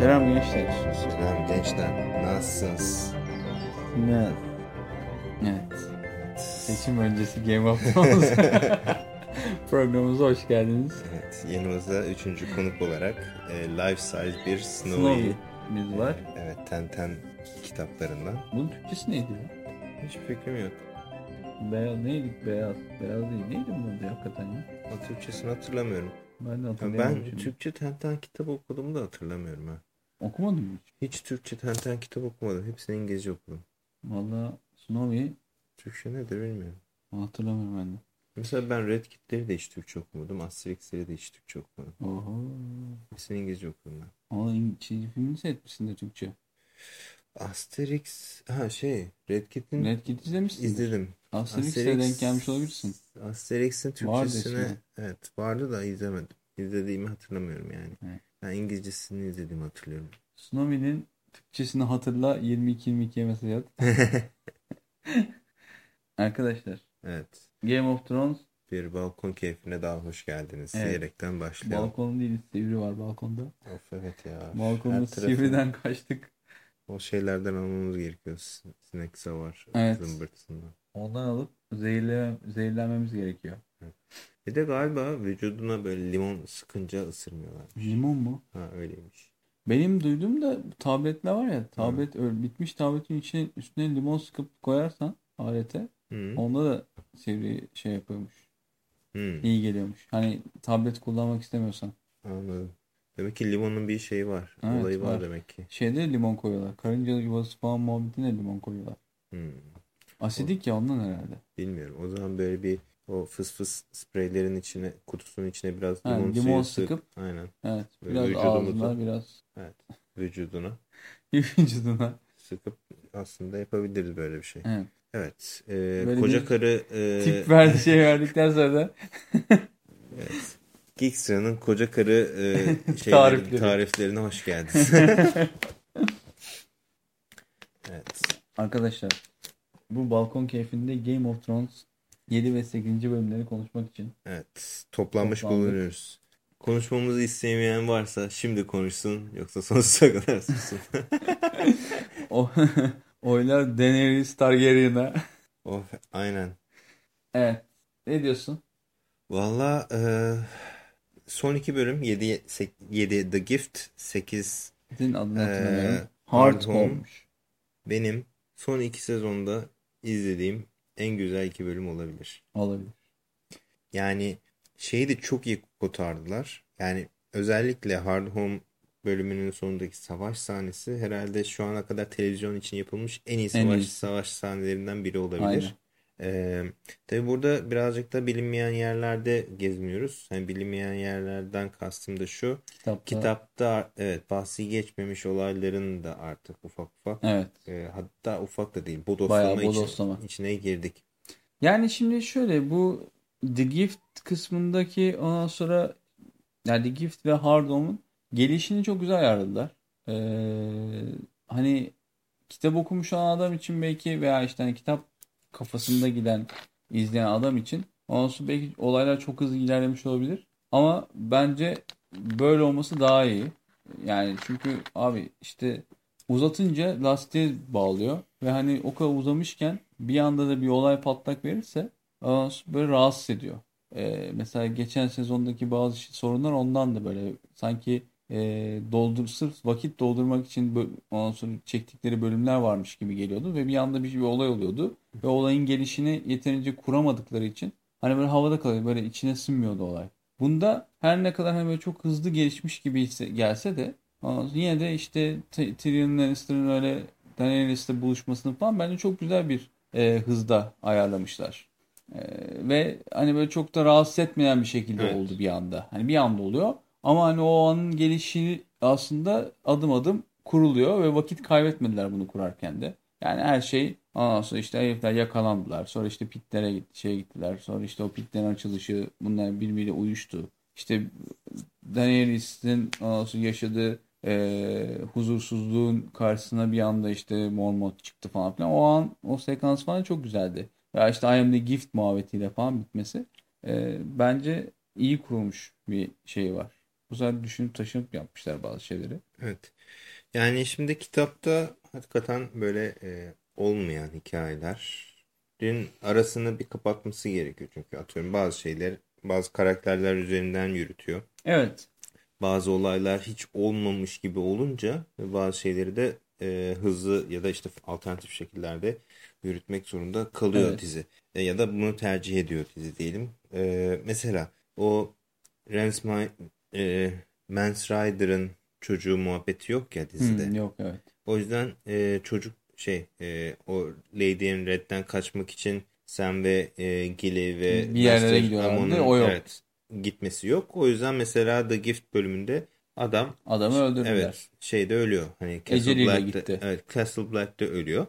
Selam gençler. Selam gençler. Nasılsınız? Ne? Evet. Seçim öncesi Game of Thrones programımıza hoş geldiniz. Evet, yanımızda üçüncü konuk olarak e, life size bir Snowy. Snow'imiz var. Evet, Tenten kitaplarından. Bunun Türkçesi neydi ya? Hiç fikrim yok. Beyaz neydi? Beyaz. Beyaz değil. Neydi bunun hakikaten ya? O Türkçesini hatırlamıyorum. Ben de Ya hatırlayamadım Ben şimdi. Türkçe Tenten kitap okuduğumu da hatırlamıyorum ha. Okumadın mı hiç? Hiç Türkçe Tenten kitap okumadım. Hepsini İngilizce okudum. Valla Snowy Türkçe nedir bilmiyorum. hatırlamıyorum ben de. Mesela ben Red Kit'leri de hiç Türkçe okumadım. Asterix'leri de hiç Türkçe okumadım. Oho. Hepsini İngilizce okudum ben. Ama çizgi filmini seyretmişsin de Türkçe. Asterix, ha şey, Red Kit'in Red Kit izlemişsin. izledim. Asterix'e Asterix- denk gelmiş olabilirsin. Asterix'in Türkçesine evet vardı da izlemedim. İzlediğimi hatırlamıyorum yani. Evet. Ben İngilizcesini izlediğimi hatırlıyorum. Snowy'nin Türkçesini hatırla 22-22'ye mesaj at. Arkadaşlar Evet. Game of Thrones Bir balkon keyfine daha hoş geldiniz Evet. diyerekten başlayalım. balkon değil sivri var balkonda. Of evet ya. Balkonda sivriden kaçtık. O şeylerden almamız gerekiyor. Sinek savar. Evet. zımbırtısından. Ondan alıp zehirle, zehirlenmemiz gerekiyor. Bir de galiba vücuduna böyle limon sıkınca ısırmıyorlar. Limon mu? Ha öyleymiş. Benim duyduğum da tabletler var ya tablet öyle bitmiş tabletin içine üstüne limon sıkıp koyarsan alete Hı. onda da sivri şey yapıyormuş. Hı. İyi geliyormuş. Hani tablet kullanmak istemiyorsan. Anladım. Demek ki limonun bir şeyi var. Evet, Olayı var var. demek ki. Şeyde limon koyuyorlar. Karınca yuvası falan muhabbetine limon koyuyorlar. Hı. Asidik ya ondan herhalde. Bilmiyorum. O zaman böyle bir o fıs fıs spreylerin içine kutusunun içine biraz limon, limon suyu sık. sıkıp- Aynen. Evet. Böyle Biraz vücudumuzu- ağzına biraz Evet. Vücuduna vücuduna. sıkıp aslında yapabiliriz böyle bir şey. Evet. Evet. Böyle koca karı e, Tip verdi şey verdikten sonra da evet. Geekstra'nın koca karı e, şeyleri, Tarifleri. tariflerine hoş geldiniz. evet. arkadaşlar bu balkon keyfinde Game of Thrones 7 ve 8. bölümleri konuşmak için Evet. Toplanmış Toplandık. bulunuyoruz. Konuşmamızı istemeyen varsa şimdi konuşsun yoksa sonsuza kadar sussun. o oylar Daenerys Targaryen'a. of, aynen. Evet. Ne diyorsun? Valla e, son iki bölüm 7, 7 The Gift 8 Senin adını hatırlamıyorum. Hard Hard Home. Home'muş. benim son iki sezonda izlediğim en güzel iki bölüm olabilir. Olabilir. Yani şeyi de çok iyi kotardılar. Yani özellikle Hard Home bölümünün sonundaki savaş sahnesi herhalde şu ana kadar televizyon için yapılmış en iyi En savaş, iyisi. savaş sahnelerinden biri olabilir. Aynen. Ee, tabii burada birazcık da bilinmeyen yerlerde gezmiyoruz. Yani bilinmeyen yerlerden kastım da şu. Kitapta. Kitapta evet bahsi geçmemiş olayların da artık ufak ufak Evet. e, hatta ufak da değil Bayağı bodoslama, için- bodoslama. içine girdik. Yani şimdi şöyle bu The Gift kısmındaki ondan sonra yani The Gift ve Hard Home'un gelişini çok güzel ayarladılar. Ee, hani kitap okumuş olan adam için belki veya işte hani kitap kafasında giden izleyen adam için ondan sonra belki olaylar çok hızlı ilerlemiş olabilir. Ama bence böyle olması daha iyi. Yani çünkü abi işte uzatınca lastiğe bağlıyor ve hani o kadar uzamışken bir anda da bir olay patlak verirse böyle rahatsız ediyor. Ee, mesela geçen sezondaki bazı sorunlar ondan da böyle sanki e, doldur sırf vakit doldurmak için ondan sonra çektikleri bölümler varmış gibi geliyordu ve bir anda bir, bir olay oluyordu ve olayın gelişini yeterince kuramadıkları için hani böyle havada kalıyor böyle içine sinmiyordu olay. Bunda her ne kadar hani böyle çok hızlı gelişmiş gibi gelse de yine de işte Tyrion Lannister'ın öyle Daenerys'le buluşmasını falan bence çok güzel bir e, hızda ayarlamışlar. E, ve hani böyle çok da rahatsız etmeyen bir şekilde Evet. oldu bir anda. Hani bir anda oluyor. Ama hani o anın gelişi aslında adım adım kuruluyor ve vakit kaybetmediler bunu kurarken de. Yani her şey ondan sonra işte herifler yakalandılar. Sonra işte pitlere gitti, şeye gittiler. Sonra işte o pitlerin açılışı bunlar birbiriyle uyuştu. İşte Daenerys'in ondan sonra yaşadığı e, huzursuzluğun karşısına bir anda işte Mormont çıktı falan filan. O an o sekans falan çok güzeldi. Ya işte I am the gift muhabbetiyle falan bitmesi e, bence iyi kurulmuş bir şey var. Güzel düşünüp taşınıp yapmışlar bazı şeyleri. Evet. Yani şimdi kitapta hakikaten böyle e, olmayan hikayelerin arasını bir kapatması gerekiyor. Çünkü atıyorum bazı şeyler bazı karakterler üzerinden yürütüyor. Evet. Bazı olaylar hiç olmamış gibi olunca bazı şeyleri de e, hızlı ya da işte alternatif şekillerde yürütmek zorunda kalıyor evet. dizi. E, ya da bunu tercih ediyor dizi diyelim. E, mesela o Rance e, Mance Rider'ın çocuğu muhabbeti yok ya dizide. Hmm, yok evet. O yüzden e, çocuk şey e, o Lady in Red'den kaçmak için Sam ve e, Gilly ve bir yerlere gidiyorlardı o yok. Evet, gitmesi yok. O yüzden mesela The Gift bölümünde adam adamı öldürdüler. Evet şeyde ölüyor. Hani Castle Black'te, gitti. Evet Castle Black'te ölüyor.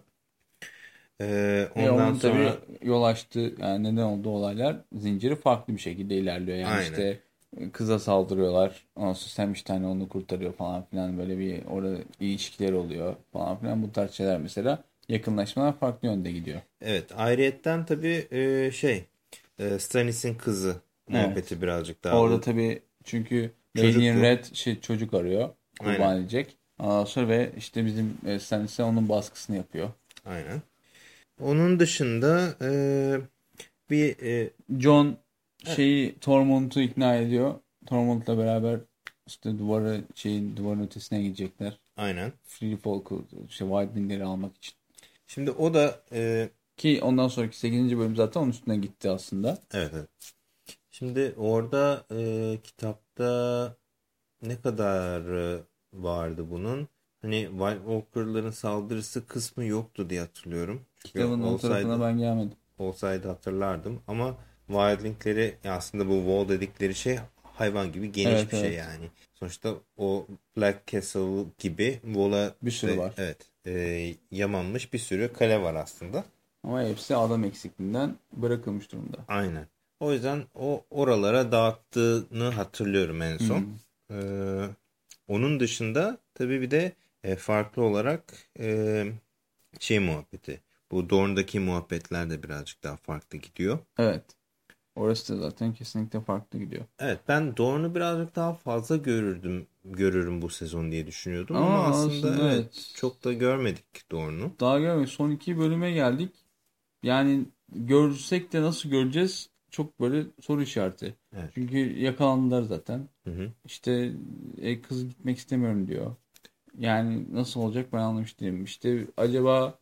Ee, ondan sonra tabii yol açtı yani neden oldu olaylar zinciri farklı bir şekilde ilerliyor. Yani Aynen. işte kıza saldırıyorlar. Ondan sonra Sam işte hani onu kurtarıyor falan filan böyle bir orada ilişkiler oluyor falan filan bu tarz şeyler mesela yakınlaşmalar farklı yönde gidiyor. Evet ayrıyetten tabii e, şey e, Stannis'in kızı muhabbeti evet. birazcık daha. Orada tabii çünkü Lady Red şey, çocuk arıyor kurban Aynen. edecek. Ondan sonra ve işte bizim e, Stannis'e onun baskısını yapıyor. Aynen. Onun dışında e, bir e, John şeyi Tormont'u ikna ediyor. Tormont'la beraber işte duvarı şeyin duvarın ötesine gidecekler. Aynen. Free Folk'u işte White Wing'leri almak için. Şimdi o da e... ki ondan sonraki 8. bölüm zaten onun üstüne gitti aslında. Evet evet. Şimdi orada e, kitapta ne kadar vardı bunun? Hani White Walker'ların saldırısı kısmı yoktu diye hatırlıyorum. Kitabın o tarafına ben gelmedim. Olsaydı hatırlardım ama wildlingleri aslında bu wall dedikleri şey hayvan gibi geniş evet, bir şey yani. Sonuçta o Black Castle gibi wall'a bir sürü de, var. Evet. E, yamanmış bir sürü kale var aslında. Ama hepsi adam eksikliğinden bırakılmış durumda. Aynen. O yüzden o oralara dağıttığını hatırlıyorum en son. Hmm. Ee, onun dışında tabii bir de e, farklı olarak e, şey muhabbeti. Bu Dorn'daki muhabbetler de birazcık daha farklı gidiyor. Evet. Orası da zaten kesinlikle farklı gidiyor. Evet ben Dorne'u birazcık daha fazla görürdüm görürüm bu sezon diye düşünüyordum ama, ama aslında, aslında evet, çok da görmedik Dorne'u. Daha görmedik. Son iki bölüme geldik. Yani görsek de nasıl göreceğiz? Çok böyle soru işareti. Evet. Çünkü yakalandılar zaten. Hı hı. İşte e, kız gitmek istemiyorum diyor. Yani nasıl olacak ben anlamış değilim. İşte acaba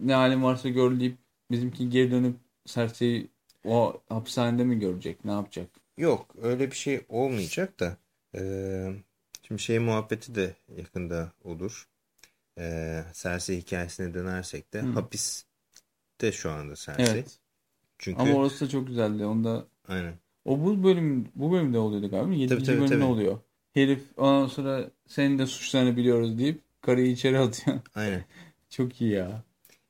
ne halim varsa gör deyip bizimki geri dönüp Cersei'yi o hapishanede mi görecek? Ne yapacak? Yok öyle bir şey olmayacak da. E, şimdi şey muhabbeti de yakında olur. E, Cersei hikayesine dönersek de Hı. hapiste şu anda Cersei. Evet. Çünkü... Ama orası da çok güzeldi. Onda Aynen. O bu bölüm bu bölümde oluyordu galiba. 7. Tabii, tabii, bölümde tabii. oluyor. Herif ondan sonra senin de suçlarını biliyoruz deyip karıyı içeri atıyor. Aynen. çok iyi ya.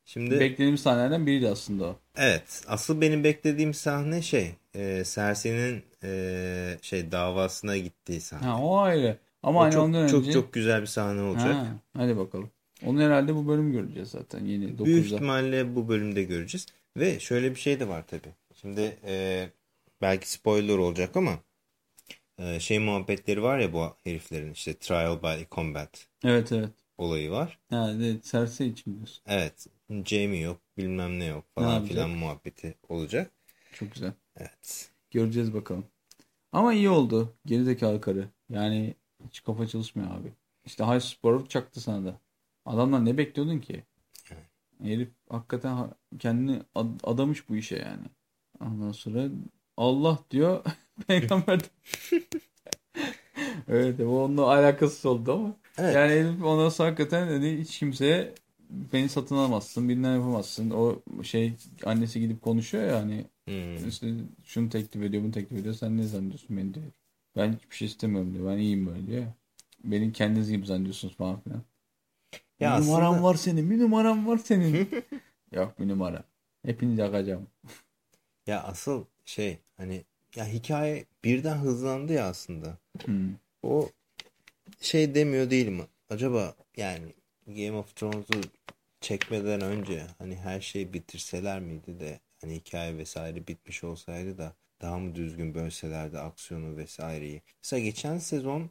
Şimdi beklediğim sahnelerden biriydi aslında o. Evet. Asıl benim beklediğim sahne şey, e, Cersei'nin e, şey davasına gittiği sahne. Ha o ayrı. Ama o hani çok, ondan önce çok çok güzel bir sahne olacak. Ha, hadi bakalım. Onu herhalde bu bölüm göreceğiz zaten yeni 9'da. Büyük ihtimalle bu bölümde göreceğiz. Ve şöyle bir şey de var tabii. Şimdi e, belki spoiler olacak ama e, şey muhabbetleri var ya bu heriflerin işte trial by combat. Evet evet. Olayı var. Evet, Cersei için diyorsun. Evet. Jamie yok bilmem ne yok falan ne filan muhabbeti olacak. Çok güzel. Evet. Göreceğiz bakalım. Ama iyi oldu. Gerizekalı karı. Yani hiç kafa çalışmıyor abi. İşte High Sport çaktı sana da. Adamdan ne bekliyordun ki? Evet. Herif hakikaten kendini ad adamış bu işe yani. Ondan sonra Allah diyor peygamber evet bu onunla alakası oldu ama. Evet. Yani herif ondan sonra hakikaten dedi hiç kimseye beni satın alamazsın, bilmem yapamazsın. O şey annesi gidip konuşuyor ya hani hmm. işte şunu teklif ediyor, bunu teklif ediyor. Sen ne zannediyorsun beni diyor. Ben hiçbir şey istemiyorum diyor. Ben iyiyim böyle diyor. Beni kendiniz gibi zannediyorsunuz falan filan. Ya bir numaram var senin, bir numaram var senin. Yok bir numara. Hepinizi yakacağım. ya asıl şey hani ya hikaye birden hızlandı ya aslında. Hmm. O şey demiyor değil mi? Acaba yani Game of Thrones'u çekmeden önce hani her şeyi bitirseler miydi de hani hikaye vesaire bitmiş olsaydı da daha mı düzgün bölselerdi aksiyonu vesaireyi. Mesela geçen sezon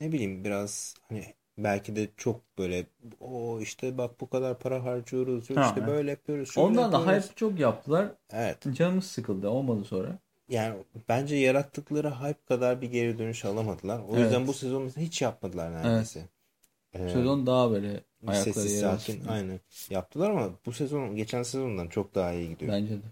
ne bileyim biraz hani belki de çok böyle o işte bak bu kadar para harcıyoruz ha, işte evet. böyle yapıyoruz. Ondan da hype çok yaptılar. Evet. Canımız sıkıldı olmadı sonra. Yani bence yarattıkları hype kadar bir geri dönüş alamadılar. O evet. yüzden bu sezon hiç yapmadılar neredeyse. Evet. Ee, sezon daha böyle ayakları sessiz sakin aynı yaptılar ama bu sezon geçen sezondan çok daha iyi gidiyor. Bence de.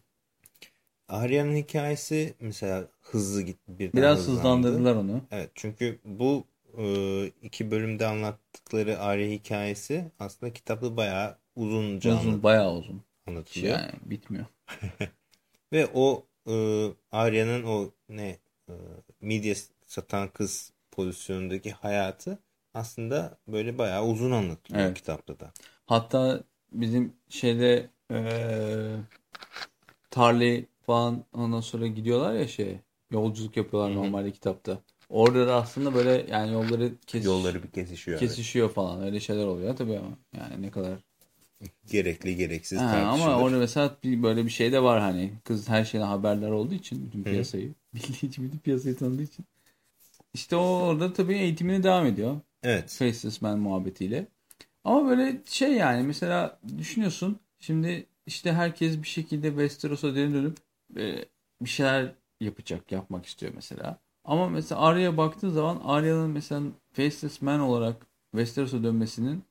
Arya'nın hikayesi mesela hızlı gitti. Biraz hızlandı. hızlandırdılar onu. Evet çünkü bu e, iki bölümde anlattıkları Arya hikayesi aslında kitapta bayağı uzunca uzun, bayağı uzun. anlatılıyor. Yani bitmiyor. Ve o e, Arya'nın o ne e, midye satan kız pozisyonundaki hayatı aslında böyle bayağı uzun anlatılıyor evet. kitapta da. Hatta bizim şeyde e, Tarley falan ondan sonra gidiyorlar ya şey yolculuk yapıyorlar Hı -hı. normalde kitapta. Orada da aslında böyle yani yolları kesiş, yolları bir kesişiyor. Kesişiyor evet. falan öyle şeyler oluyor tabii ama yani ne kadar gerekli gereksiz ha, tartışılır. Ama orada mesela bir, böyle bir şey de var hani kız her şeyden haberdar olduğu için bütün piyasayı bildiği için bütün piyasayı tanıdığı için. İşte o orada tabii eğitimine devam ediyor. Evet. Faceless Man muhabbetiyle. Ama böyle şey yani mesela düşünüyorsun şimdi işte herkes bir şekilde Westeros'a dönüp e, bir şeyler yapacak, yapmak istiyor mesela. Ama mesela Arya'ya baktığın zaman Arya'nın mesela Faceless Man olarak Westeros'a dönmesinin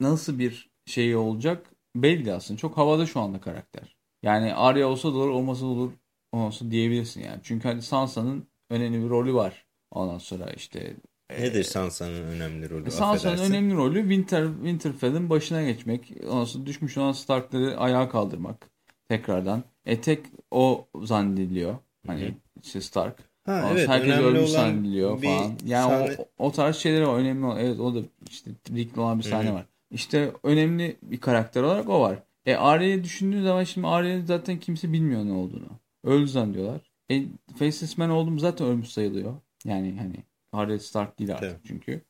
nasıl bir şeyi olacak belli aslında. Çok havada şu anda karakter. Yani Arya olsa da olur, olmasa da olur, olmasa diyebilirsin yani. Çünkü hani Sansa'nın önemli bir rolü var. Ondan sonra işte Nedir Sansa'nın önemli rolü? Sansa'nın önemli rolü Winter, Winterfell'in başına geçmek. Ondan düşmüş olan Stark'ları ayağa kaldırmak. Tekrardan. E tek o zannediliyor. Hani Hı -hı. işte Stark. Ha, evet, herkes ölmüş zannediliyor falan. Yani sahne... o, o tarz şeyler var. Önemli olan. Evet o da işte Rick'le olan bir sahne Hı -hı. var. İşte önemli bir karakter olarak o var. E Arya'yı düşündüğün zaman şimdi Arya'nın zaten kimse bilmiyor ne olduğunu. Öldü zannediyorlar. E Faceless Man oldum zaten ölmüş sayılıyor. Yani hani Arya Stark değil artık evet. çünkü.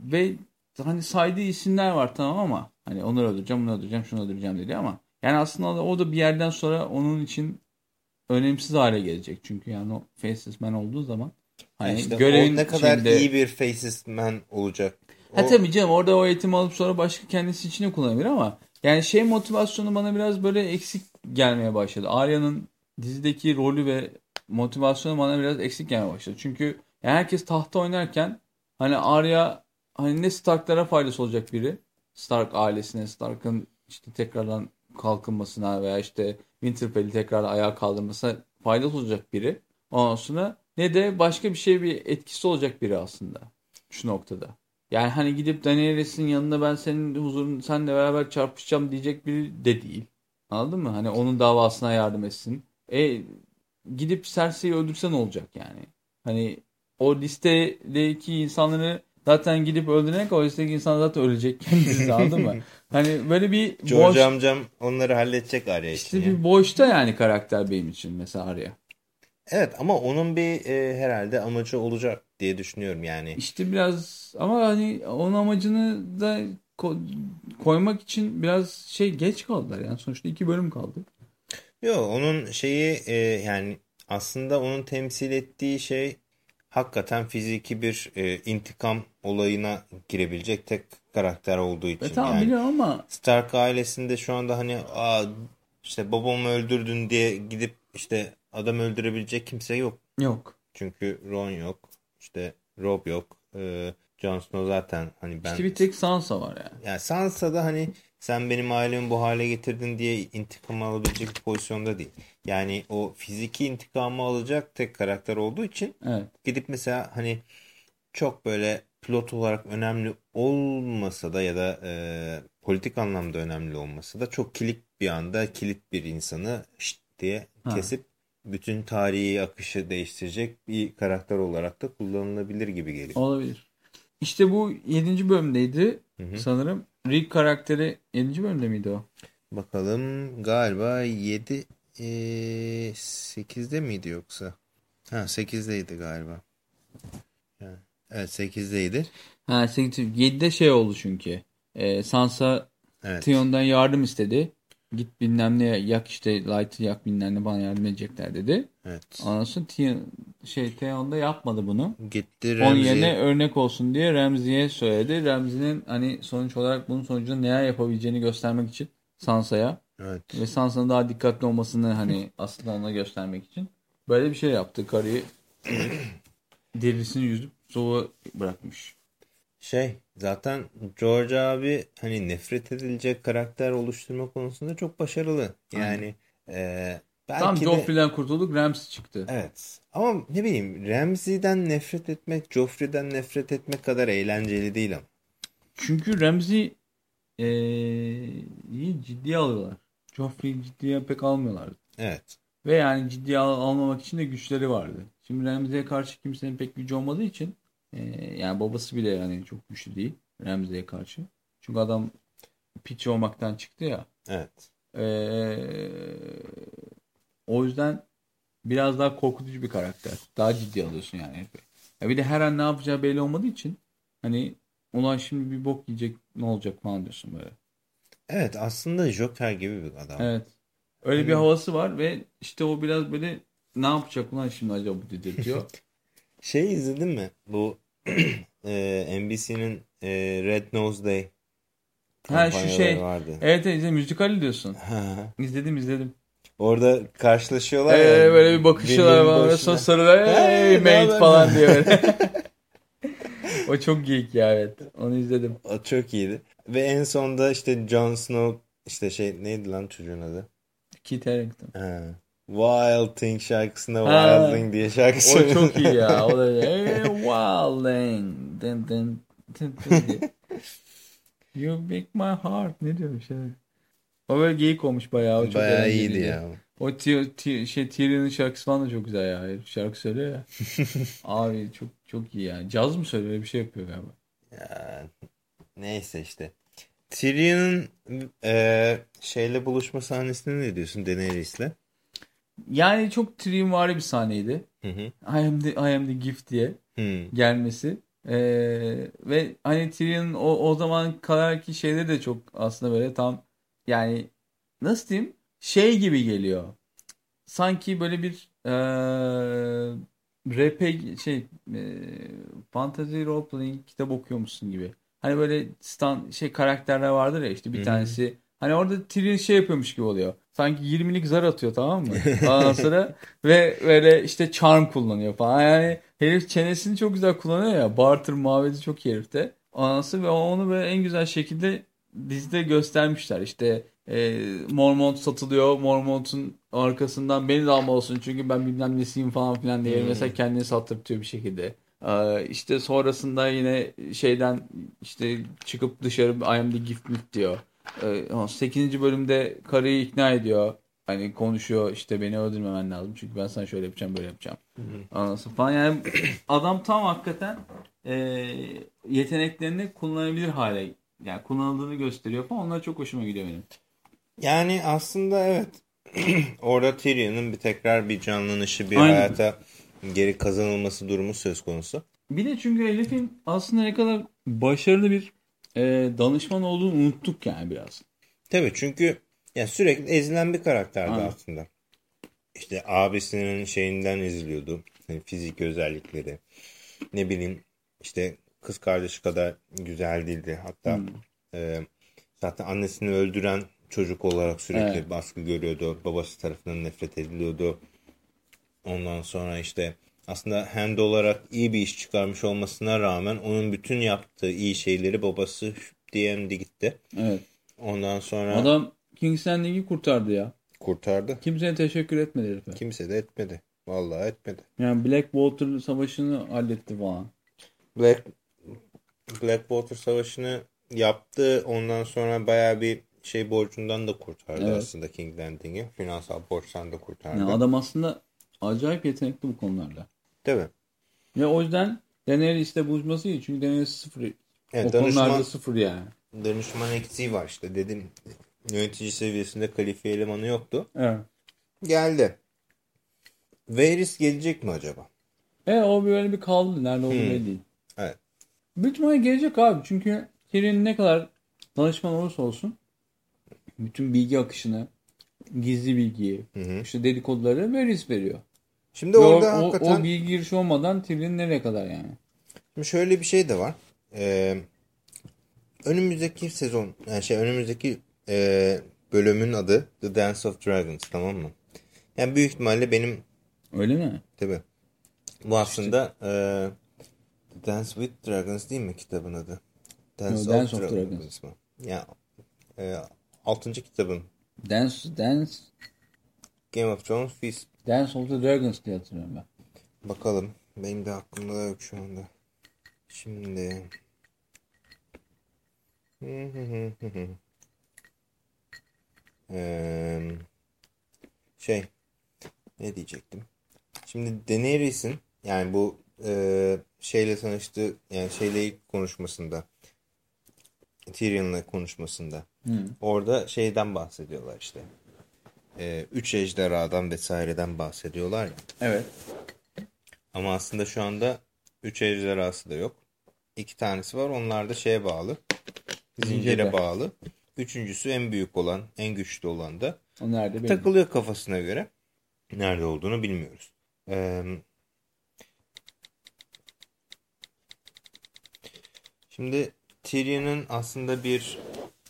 Ve hani saydığı isimler var tamam ama hani onları öldüreceğim, bunu öldüreceğim, şunu öldüreceğim dedi ama yani aslında o da bir yerden sonra onun için önemsiz hale gelecek. Çünkü yani o Faceless Man olduğu zaman hani yani işte görevin ne kadar şeyinde... iyi bir Faceless Man olacak. O... Ha tabii canım orada o eğitim alıp sonra başka kendisi için de kullanabilir ama yani şey motivasyonu bana biraz böyle eksik gelmeye başladı. Arya'nın dizideki rolü ve motivasyonu bana biraz eksik gelmeye başladı. Çünkü yani herkes tahta oynarken hani Arya hani ne Stark'lara faydası olacak biri. Stark ailesine, Stark'ın işte tekrardan kalkınmasına veya işte Winterfell'i tekrar ayağa kaldırmasına faydası olacak biri. Ondan sonra ne de başka bir şey bir etkisi olacak biri aslında şu noktada. Yani hani gidip Daenerys'in yanında ben senin huzurun senle beraber çarpışacağım diyecek biri de değil. Anladın mı? Hani onun davasına yardım etsin. E gidip Cersei'yi öldürsen olacak yani. Hani o listedeki insanları zaten gidip öldürerek o listedeki insan zaten ölecek kendisi anladın mı? Hani böyle bir George boş... amcam onları halledecek Arya için. İşte bir boşta yani karakter benim için mesela Arya. Evet ama onun bir e, herhalde amacı olacak diye düşünüyorum yani. İşte biraz ama hani onun amacını da ko koymak için biraz şey geç kaldılar yani sonuçta iki bölüm kaldı. Yok onun şeyi e, yani aslında onun temsil ettiği şey hakikaten fiziki bir e, intikam olayına girebilecek tek karakter olduğu için. E, tamam yani biliyorum ama. Stark ailesinde şu anda hani Aa, işte babamı öldürdün diye gidip işte adam öldürebilecek kimse yok. Yok. Çünkü Ron yok. İşte Rob yok. Ee, Jon Snow zaten hani ben... İşte bir tek Sansa var yani. Yani Sansa da hani sen benim ailemi bu hale getirdin diye intikam alabilecek bir pozisyonda değil. Yani o fiziki intikamı alacak tek karakter olduğu için evet. gidip mesela hani çok böyle pilot olarak önemli olmasa da ya da e, politik anlamda önemli olmasa da çok kilit bir anda kilit bir insanı şşt diye kesip ha. bütün tarihi akışı değiştirecek bir karakter olarak da kullanılabilir gibi geliyor. Olabilir. İşte bu 7. bölümdeydi hı hı. sanırım. Rick karakteri 7. bölümde miydi o? Bakalım galiba 7 e, 8'de miydi yoksa? Ha 8'deydi galiba. Evet 8'deydi. Ha 8, 7'de şey oldu çünkü. Ee, Sansa Evet. Theon'dan yardım istedi. Git bilmem ne yak işte Light'ı yak bilmem ne bana yardım edecekler dedi. Evet. Theon, şey, Theon da yapmadı bunu. Gitti Onun Ramsey. yerine örnek olsun diye Ramsey'e söyledi. Ramsey'nin hani sonuç olarak bunun sonucunda neler yapabileceğini göstermek için Sansa'ya Evet. ve Sansa'nın daha dikkatli olmasını hani aslında ona göstermek için böyle bir şey yaptı. Karıyı derisini yüzüp soğuğa bırakmış. Şey zaten George abi hani nefret edilecek karakter oluşturma konusunda çok başarılı. Yani e, belki Tam de Joffrey'den kurtulduk Ramsey çıktı. evet ama ne bileyim Ramsey'den nefret etmek Joffrey'den nefret etmek kadar eğlenceli değil ama. Çünkü Ramsey iyi ciddiye alıyorlar. Joffrey'i ciddiye pek almıyorlar. Evet. Ve yani ciddiye al- almamak için de güçleri vardı. Şimdi Ramsey'e karşı kimsenin pek gücü olmadığı için e, yani babası bile yani çok güçlü değil Ramsey'e karşı. Çünkü adam piç olmaktan çıktı ya. Evet. E, o yüzden biraz daha korkutucu bir karakter. Daha ciddi alıyorsun yani. Ya bir de her an ne yapacağı belli olmadığı için hani ulan şimdi bir bok yiyecek ne olacak falan diyorsun böyle. Evet aslında Joker gibi bir adam. Evet. Öyle bir Hani- havası var ve işte o biraz böyle ne yapacak ulan şimdi acaba bu dedirtiyor. Şey izledin mi? Bu e, NBC'nin e, Red Nose Day Ha, şu şey. vardı. evet evet müzikal diyorsun. Ha. İzledim izledim. Orada karşılaşıyorlar Ee, ya. böyle bir bakışıyorlar bana başına. sonra sarılıyor. Hey Hey, mate haber?" falan diye böyle. o çok geyik ya evet. Onu izledim. O çok iyiydi. Ve en sonda işte Jon Snow işte şey neydi lan çocuğun adı? Kit Harington. Ha. Wild Thing şarkısında Ha. Wild Thing diye şarkı O çok iyi ya. O da hey wilding. Dın dın dın dın diye. You make my heart. Ne diyor şey. O böyle geyik olmuş bayağı. O çok Bayağı iyiydi ya. O şey Tyrion'un şarkısı falan da çok güzel ya. Şarkı söylüyor ya. Abi çok çok iyi yani. Caz mı söylüyor? Bir şey yapıyor galiba. Ya, neyse işte. Tyrion'un e, şeyle buluşma sahnesine ne diyorsun Daenerys'le? Yani çok Tyrionvari bir sahneydi. Hı hı. I am the, I am the gift diye Hı. gelmesi. Ee, ve hani Tyrion'un o, o zaman kadarki şeyleri de çok aslında böyle tam yani nasıl diyeyim şey gibi geliyor. Sanki böyle bir eee RPG şey eee fantasy role playing kitap okuyormuşsun gibi. Hani böyle stand şey karakterler vardır ya işte bir Hı hı. tanesi hani orada Tyrion şey yapıyormuş gibi oluyor. Sanki 20'lik zar atıyor tamam mı? Ondan sonra ve böyle işte charm kullanıyor falan. Yani herif çenesini çok güzel kullanıyor ya. Barter muhabbeti çok iyi herifte. Ondan sonra ve onu böyle en güzel şekilde dizide göstermişler. İşte e, Mormont satılıyor. Mormont'un arkasından beni de almalısın çünkü ben bilmem nesiyim falan filan diye Hmm. mesela kendini sattırtıyor bir şekilde. Ee, işte sonrasında yine şeyden işte çıkıp dışarı I am the gift diyor. Ee, 8. bölümde karıyı ikna ediyor. Hani konuşuyor işte beni öldürmemen lazım çünkü ben sana şöyle yapacağım böyle yapacağım. Sonra falan yani adam tam hakikaten e, yeteneklerini kullanabilir hale yani kullanıldığını gösteriyor falan onlar çok hoşuma gidiyor benim. Yani aslında evet. Orada Tyrion'un bir tekrar bir canlanışı, bir Aynen. hayata geri kazanılması durumu söz konusu. Bir de çünkü Elif'in aslında ne kadar başarılı bir e, danışman olduğunu unuttuk yani biraz. Tabii çünkü ya sürekli ezilen bir karakterdi Aynen. aslında. İşte abisinin şeyinden eziliyordu. Hani fizik özellikleri. Ne bileyim işte kız kardeşi kadar güzel değildi. Hatta Hmm. e, zaten annesini öldüren çocuk olarak sürekli Evet. baskı görüyordu. Babası tarafından nefret ediliyordu. Ondan sonra işte aslında hand olarak iyi bir iş çıkarmış olmasına rağmen onun bütün yaptığı iyi şeyleri babası diye gitti. Evet. Ondan sonra Adam King's Landing'i kurtardı ya. kurtardı. Kimseye teşekkür etmedi herife. Kimse de etmedi. Vallahi etmedi. Yani Blackwater savaşını halletti falan. Black Blackwater Savaşı'nı yaptı. Ondan sonra baya bir şey borcundan da kurtardı Evet. aslında King Landing'i. Finansal borçtan da kurtardı. Yani adam aslında acayip yetenekli bu konularda. Değil mi? Ve o yüzden Daenerys'le buluşması iyi. Çünkü Daenerys sıfır. Evet, o konularda danışman, sıfır yani. danışman eksiği var işte. Dedim yönetici seviyesinde kalifiye elemanı yoktu. Evet. Geldi. Varys gelecek mi acaba? E o böyle bir kaldı. Nerede olduğu Hmm. belli değil. Evet. Büyük ihtimalle gelecek abi. Çünkü Tyrion ne kadar danışman olursa olsun bütün bilgi akışını, gizli bilgiyi, Hı hı. işte dedikoduları Varys veriyor. Şimdi Ve orada o, hakikaten o bilgi girişi olmadan Tyrion nereye kadar yani? Şimdi şöyle bir şey de var. Ee, önümüzdeki sezon, yani şey önümüzdeki e, bölümün adı The Dance of Dragons tamam mı? Yani büyük ihtimalle benim Öyle mi? tabi bu aslında e, The Dance with Dragons değil mi kitabın adı? Dance, Yo, Dance of Dragons. mı? Ya e, 6. kitabın Dance, Dance, Game of Thrones Feast. Dance of the Dragons diye hatırlıyorum ben. Bakalım. Benim de aklımda yok şu anda. Şimdi. Şey. Ne diyecektim? Şimdi Daenerys'in yani bu eee, şeyle tanıştığı yani şeyle ilk konuşmasında Tyrion'la konuşmasında Hı. orada şeyden bahsediyorlar işte. Eee, üç ejderhadan vesaireden bahsediyorlar ya. Evet. Ama aslında şu anda 3 ejderhası da yok. İki tanesi var. Onlar da şeye bağlı. Zincire Zincire. bağlı. Üçüncüsü en büyük olan, en güçlü olan da O nerede takılıyor kafasına göre. Nerede olduğunu bilmiyoruz. Ee, şimdi Tyrion'un aslında bir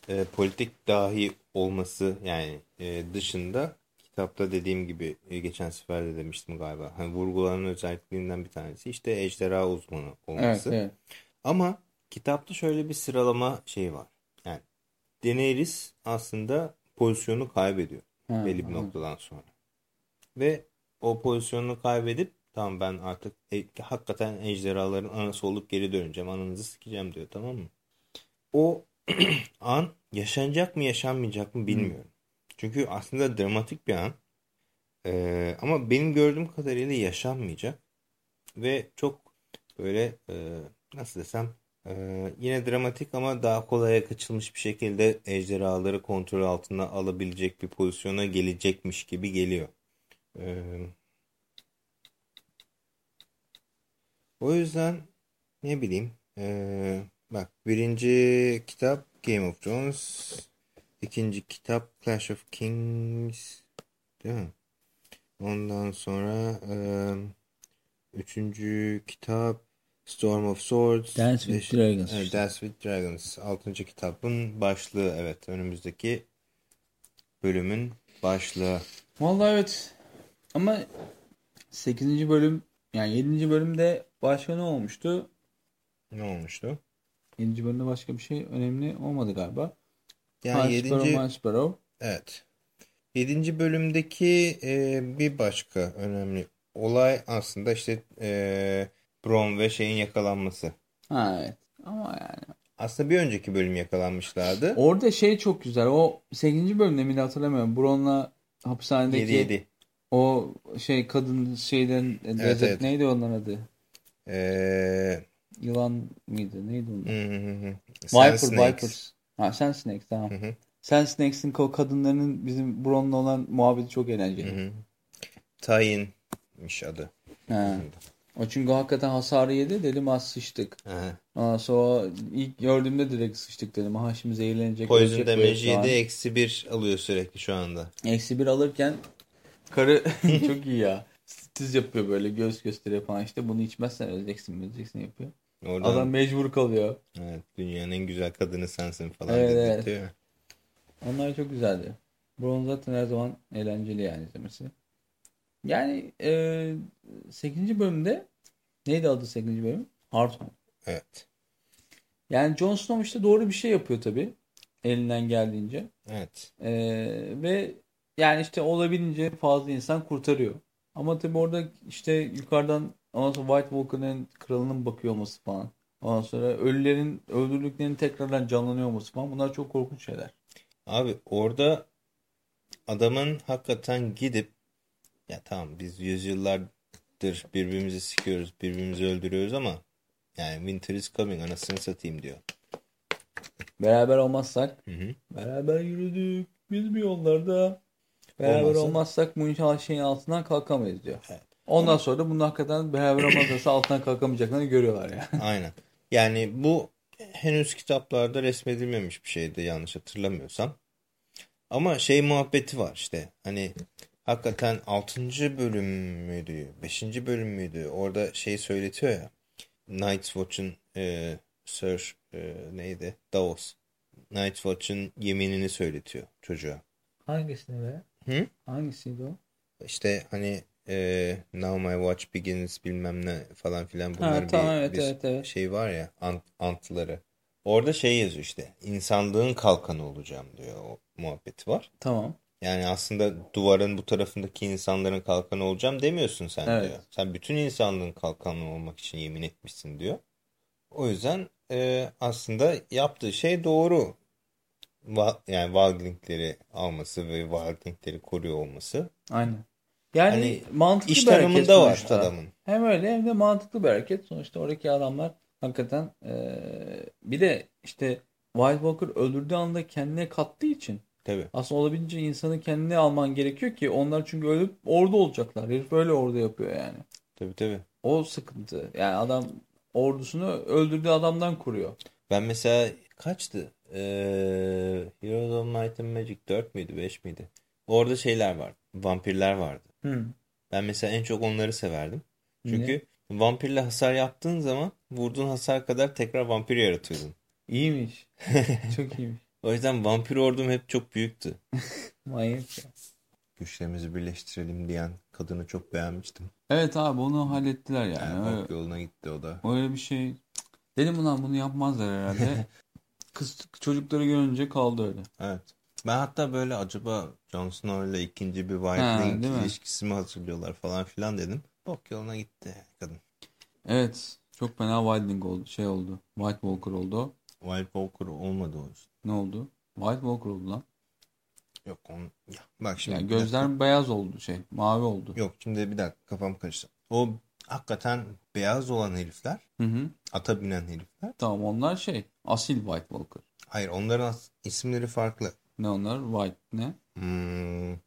e, politik dahi olması yani e, dışında kitapta dediğim gibi e, geçen sefer de demiştim galiba. Hani vurgulanan özelliklerinden bir tanesi işte ejderha uzmanı Evet, olması. evet. Ama kitapta şöyle bir sıralama şey var. Yani Daenerys aslında pozisyonu kaybediyor Ha, belli bir ha. noktadan sonra. Ve o pozisyonunu kaybedip tamam ben artık e, hakikaten ejderhaların anası olup geri döneceğim. Ananızı sikeceğim diyor tamam mı? O an yaşanacak mı yaşanmayacak mı bilmiyorum. Çünkü aslında dramatik bir an. Ee, ama benim gördüğüm kadarıyla yaşanmayacak. Ve çok böyle e, nasıl desem e, yine dramatik ama daha kolaya kaçılmış bir şekilde ejderhaları kontrol altına alabilecek bir pozisyona gelecekmiş gibi geliyor. Ee, o yüzden ne bileyim e, bak birinci kitap Game of Thrones ikinci kitap Clash of Kings değil mi? Ondan sonra e, üçüncü kitap Storm of Swords. Dance with Beş- Dragons Evet. Dance with Dragons. Altıncı kitabın başlığı. Evet önümüzdeki bölümün başlığı. Vallahi evet. Ama 8. bölüm yani 7. bölümde başka ne olmuştu? Ne olmuştu? 7. bölümde başka bir şey önemli olmadı galiba. Yani High Sparrow, yedinci, High Sparrow. evet. Yedinci bölümdeki e, bir başka önemli olay aslında işte e, Bron ve şeyin yakalanması. Ha evet. Ama yani. Aslında bir önceki bölüm yakalanmışlardı. Orada şey çok güzel. O 8. bölümde miydi hatırlamıyorum. Bron'la hapishanedeki 7-7. o şey kadın şeyden evet, evet. neydi onların adı? Ee, Yılan mıydı? Neydi hı. Viper, Snakes. Vipers. Ha Sen Snakes tamam. Hı hı. Sen Snakes'in kadınlarının bizim Bron'la olan muhabbeti çok eğlenceli. Tayin'miş adı. Ha. O çünkü hakikaten hasarı yedi dedim az sıçtık. Ondan sonra ilk gördüğümde direkt sıçtık dedim. Aha şimdi zehirlenecek. Poison damage. 7 eksi 1 alıyor sürekli şu anda. Eksi bir alırken karı çok iyi ya. Tiz yapıyor böyle göz gösteriyor falan işte bunu içmezsen öleceksin öleceksin yapıyor. Oradan Adam mecbur kalıyor. evet, dünyanın en güzel kadını sensin falan Evet, dedirtiyor. Onlar çok güzeldi. Bron zaten her zaman eğlenceli yani izlemesi. Yani e, 8. bölümde neydi adı 8. bölüm? Hardhome. Evet. Yani Jon Snow işte doğru bir şey yapıyor tabii. Elinden geldiğince. Evet. E, ve yani işte olabildiğince fazla insan kurtarıyor. Ama tabii orada işte yukarıdan ondan sonra White Walker'ın kralının bakıyor olması falan. Ondan sonra ölülerin öldürdüklerinin tekrardan canlanıyor olması falan. Bunlar çok korkunç şeyler. Abi orada adamın hakikaten gidip ya tamam biz yüzyıllardır birbirimizi sikiyoruz, birbirimizi öldürüyoruz ama yani winter is coming anasını satayım diyor. Beraber olmazsak Hı hı. Beraber yürüdük biz bir yollarda. Beraber Olmazsa- olmazsak bu inşallah şeyin altından kalkamayız diyor. Evet. Ondan sonra da bunun hakikaten behavior masası altından kalkamayacaklarını görüyorlar yani. Aynen. Yani bu henüz kitaplarda resmedilmemiş bir şeydi yanlış hatırlamıyorsam. Ama şey muhabbeti var işte hani hakikaten 6. bölüm müydü 5. bölüm müydü orada şey söyletiyor ya Night's Watch'un e, Sir e, neydi Davos Night's Watch'un yeminini söyletiyor çocuğa. Hangisini be? Hı? Hangisiydi o? İşte hani e, Now My Watch Begins bilmem ne falan filan bunlar Ha, tamam, bir, evet, bir evet, evet. şey var ya ant, antları. Orada şey yazıyor işte insanlığın kalkanı olacağım diyor o muhabbeti var. Tamam. Yani aslında duvarın bu tarafındaki insanların kalkanı olacağım demiyorsun sen Evet. diyor. Sen bütün insanlığın kalkanı olmak için yemin etmişsin diyor. O yüzden e, aslında yaptığı şey doğru. Yani Wildling'leri alması ve Wildling'leri koruyor olması. Aynen. Yani Hani mantıklı İş bir hareket var sonuçta. adamın. Hem öyle hem de mantıklı bir hareket. Sonuçta oradaki adamlar hakikaten eee, bir de işte White Walker öldürdüğü anda kendine kattığı için Tabii. aslında olabildiğince insanı kendine alman gerekiyor ki onlar çünkü ölüp orada olacaklar. Herif öyle orada yapıyor yani. Tabii tabii. O sıkıntı. Yani adam ordusunu öldürdüğü adamdan kuruyor. Ben mesela kaçtı? Ee, Heroes of Might and Magic 4 müydü 5 miydi? Orada şeyler vardı. Vampirler vardı. Hı. Ben mesela en çok onları severdim. Çünkü Niye? vampirle hasar yaptığın zaman vurduğun hasar kadar tekrar vampir yaratıyordun. İyiymiş. Çok iyiymiş. O yüzden vampir ordum hep çok büyüktü. Manyak ya. Güçlerimizi birleştirelim diyen kadını çok beğenmiştim. Evet abi onu hallettiler yani. Yani Öyle- yoluna gitti o da. Öyle bir şey. Dedim ulan bunu yapmazlar herhalde. Kız çocukları görünce kaldı öyle. Evet. Ben hatta böyle acaba Jon Snow ile ikinci bir White mi? ilişkisi mi hazırlıyorlar falan filan dedim. Ok yoluna gitti kadın. Evet. Çok fena Wildling oldu. Şey oldu. White Walker oldu. Wild Walker olmadı o işte. Ne oldu? White Walker oldu lan. Yok on. Ya, bak şimdi Yani bir dakika. gözler beyaz oldu şey. Mavi oldu. Yok şimdi bir dakika kafam karıştı. O hakikaten beyaz olan herifler, Hı hı. ata binen herifler. Tamam onlar şey. Asil White Walker. Hayır onların isimleri farklı. Ne onlar? White ne? Hmm,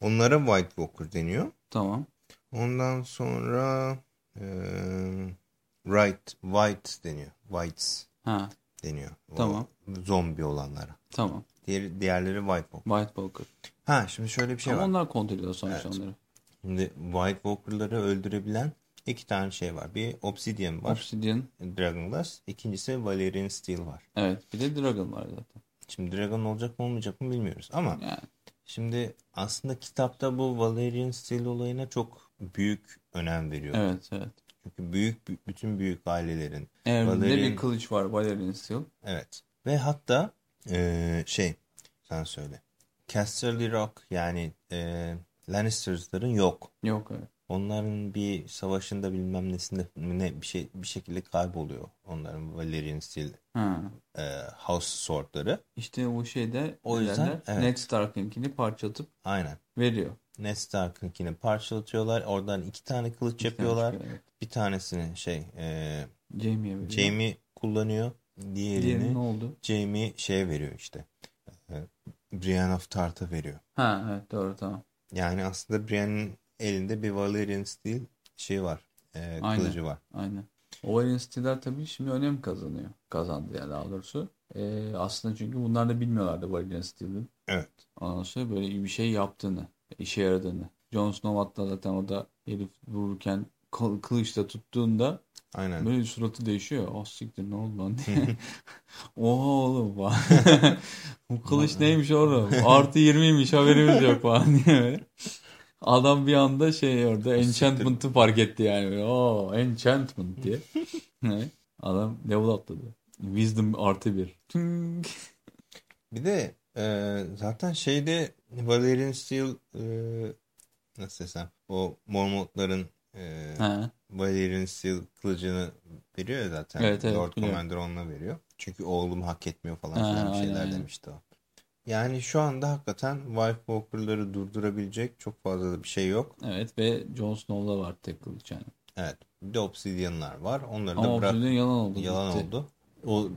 onlara White Walker deniyor. Tamam. Ondan sonra eee right, white deniyor. Whites Ha. deniyor. O Tamam. zombi olanlara. Tamam. Diğer, diğerleri White Walker. White Walker. Ha şimdi şöyle bir şey Ama var. onlar kontrol ediyor sonuçta Evet. onları. Şimdi White Walker'ları öldürebilen iki tane şey var. Bir Obsidian var. Obsidian. Dragonglass. İkincisi Valerian Steel var. Evet. Bir de Dragon var zaten. Şimdi Dragon olacak mı olmayacak mı bilmiyoruz. Ama Yani. şimdi aslında kitapta bu Valerian Steel olayına çok büyük önem veriyor. Evet evet. Çünkü büyük bütün büyük ailelerin Evrende Valerian- bir kılıç var. Valerian Steel. evet ve hatta eee, şey sen söyle Casterly Rock yani eee Lannisters'ların yok. Yok evet. Onların bir savaşında bilmem nesinde ne bir şey bir şekilde kayboluyor onların Valerian Steel Ha. eee, House Sword'ları. İşte o şeyde O yüzden, evet. Ned Stark'ınkini parçalatıp Aynen. veriyor. Ned Stark'ınkini parçalatıyorlar. Oradan iki tane kılıç İki tane yapıyorlar. çıkıyor, evet. Bir tanesini şey Jaime'ye veriyor. Jamie kullanıyor. Diğeri Diğerini ne oldu? Jamie şey veriyor işte. E, Brienne of Tarth'a veriyor. Ha evet doğru tamam. Yani aslında Brienne'in elinde bir Valerian Steel şey var. e, Aynen. kılıcı var. Aynen. O Valerian Steel'ler tabii şimdi önem kazanıyor. Kazandı yani daha doğrusu. Ee, aslında çünkü bunlar da bilmiyorlardı Valerian Steel'in. Evet. Ondan sonra böyle bir şey yaptığını, işe yaradığını. Jon Snow hatta zaten o da herif vururken kıl- kılıçla tuttuğunda Aynen. böyle suratı değişiyor. Oh siktir ne oldu lan diye. Oha oğlum falan. Bu kılıç neymiş oğlum? Artı 20'ymiş haberimiz yok falan diye böyle. Adam bir anda şey orada enchantment'ı fark etti yani. Oo enchantment diye. Adam level atladı. Wisdom artı bir. Bir de e, zaten şeyde Valerian Steel e, nasıl desem o Mormontların e, Ha. Valerian Steel kılıcını veriyor zaten. Evet, evet, Lord biliyorum. Commander onunla veriyor. Çünkü oğlum hak etmiyor falan Ha, filan bir şeyler aynen. demişti o. Yani şu anda hakikaten White Walker'ları durdurabilecek çok fazla da bir şey yok. Evet ve Jon Snow'da var kılıç yani. Evet. Bir de Obsidian'lar var. Onları Ama da bırak. Obsidian yalan oldu. Yalan gitti. oldu. O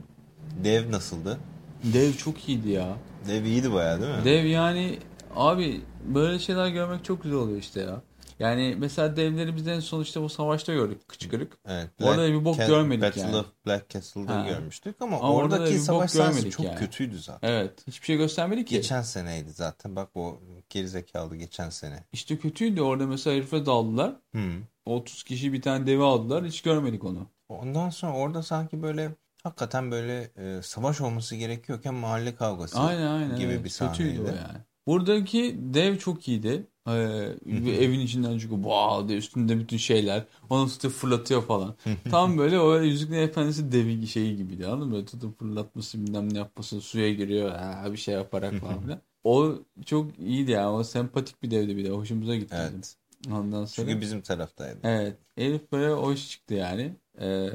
dev nasıldı? Dev çok iyiydi ya. Dev iyiydi bayağı değil mi? Dev yani abi böyle şeyler görmek çok güzel oluyor işte ya. Yani mesela devleri biz en son işte bu savaşta gördük kıçkırık. Evet. Orada bir bok Cat- görmedik Battle yani. of Black Castle'da Ha. görmüştük ama, Ama orada da oradaki bok savaş sahnesi çok yani. kötüydü zaten. Evet. Hiçbir şey göstermedi ki. Geçen seneydi zaten. Bak o gerizekalı geçen sene. İşte kötüydü. Orada mesela herife daldılar. Hı. 30 kişi bir tane devi aldılar. Hiç görmedik onu. Ondan sonra orada sanki böyle hakikaten böyle e, savaş olması gerekiyorken mahalle kavgası Aynen aynen. gibi evet. bir Kötüydü sahneydi. o yani. Buradaki dev çok iyiydi. Ee, evin içinden çıkıyor. Wow diye üstünde bütün şeyler. Onu tutup fırlatıyor falan. Tam böyle o Yüzüklerin Efendisi devi şeyi gibiydi anladın mı? Böyle tutup fırlatması bilmem ne yapması suya giriyor. Ha, bir şey yaparak falan filan. O çok iyiydi ya. O sempatik bir devdi bir de. Hoşumuza gitti. bizim. Evet. Ondan sonra. Çünkü bizim taraftaydı. Evet. Elif böyle hoş çıktı yani. Ee,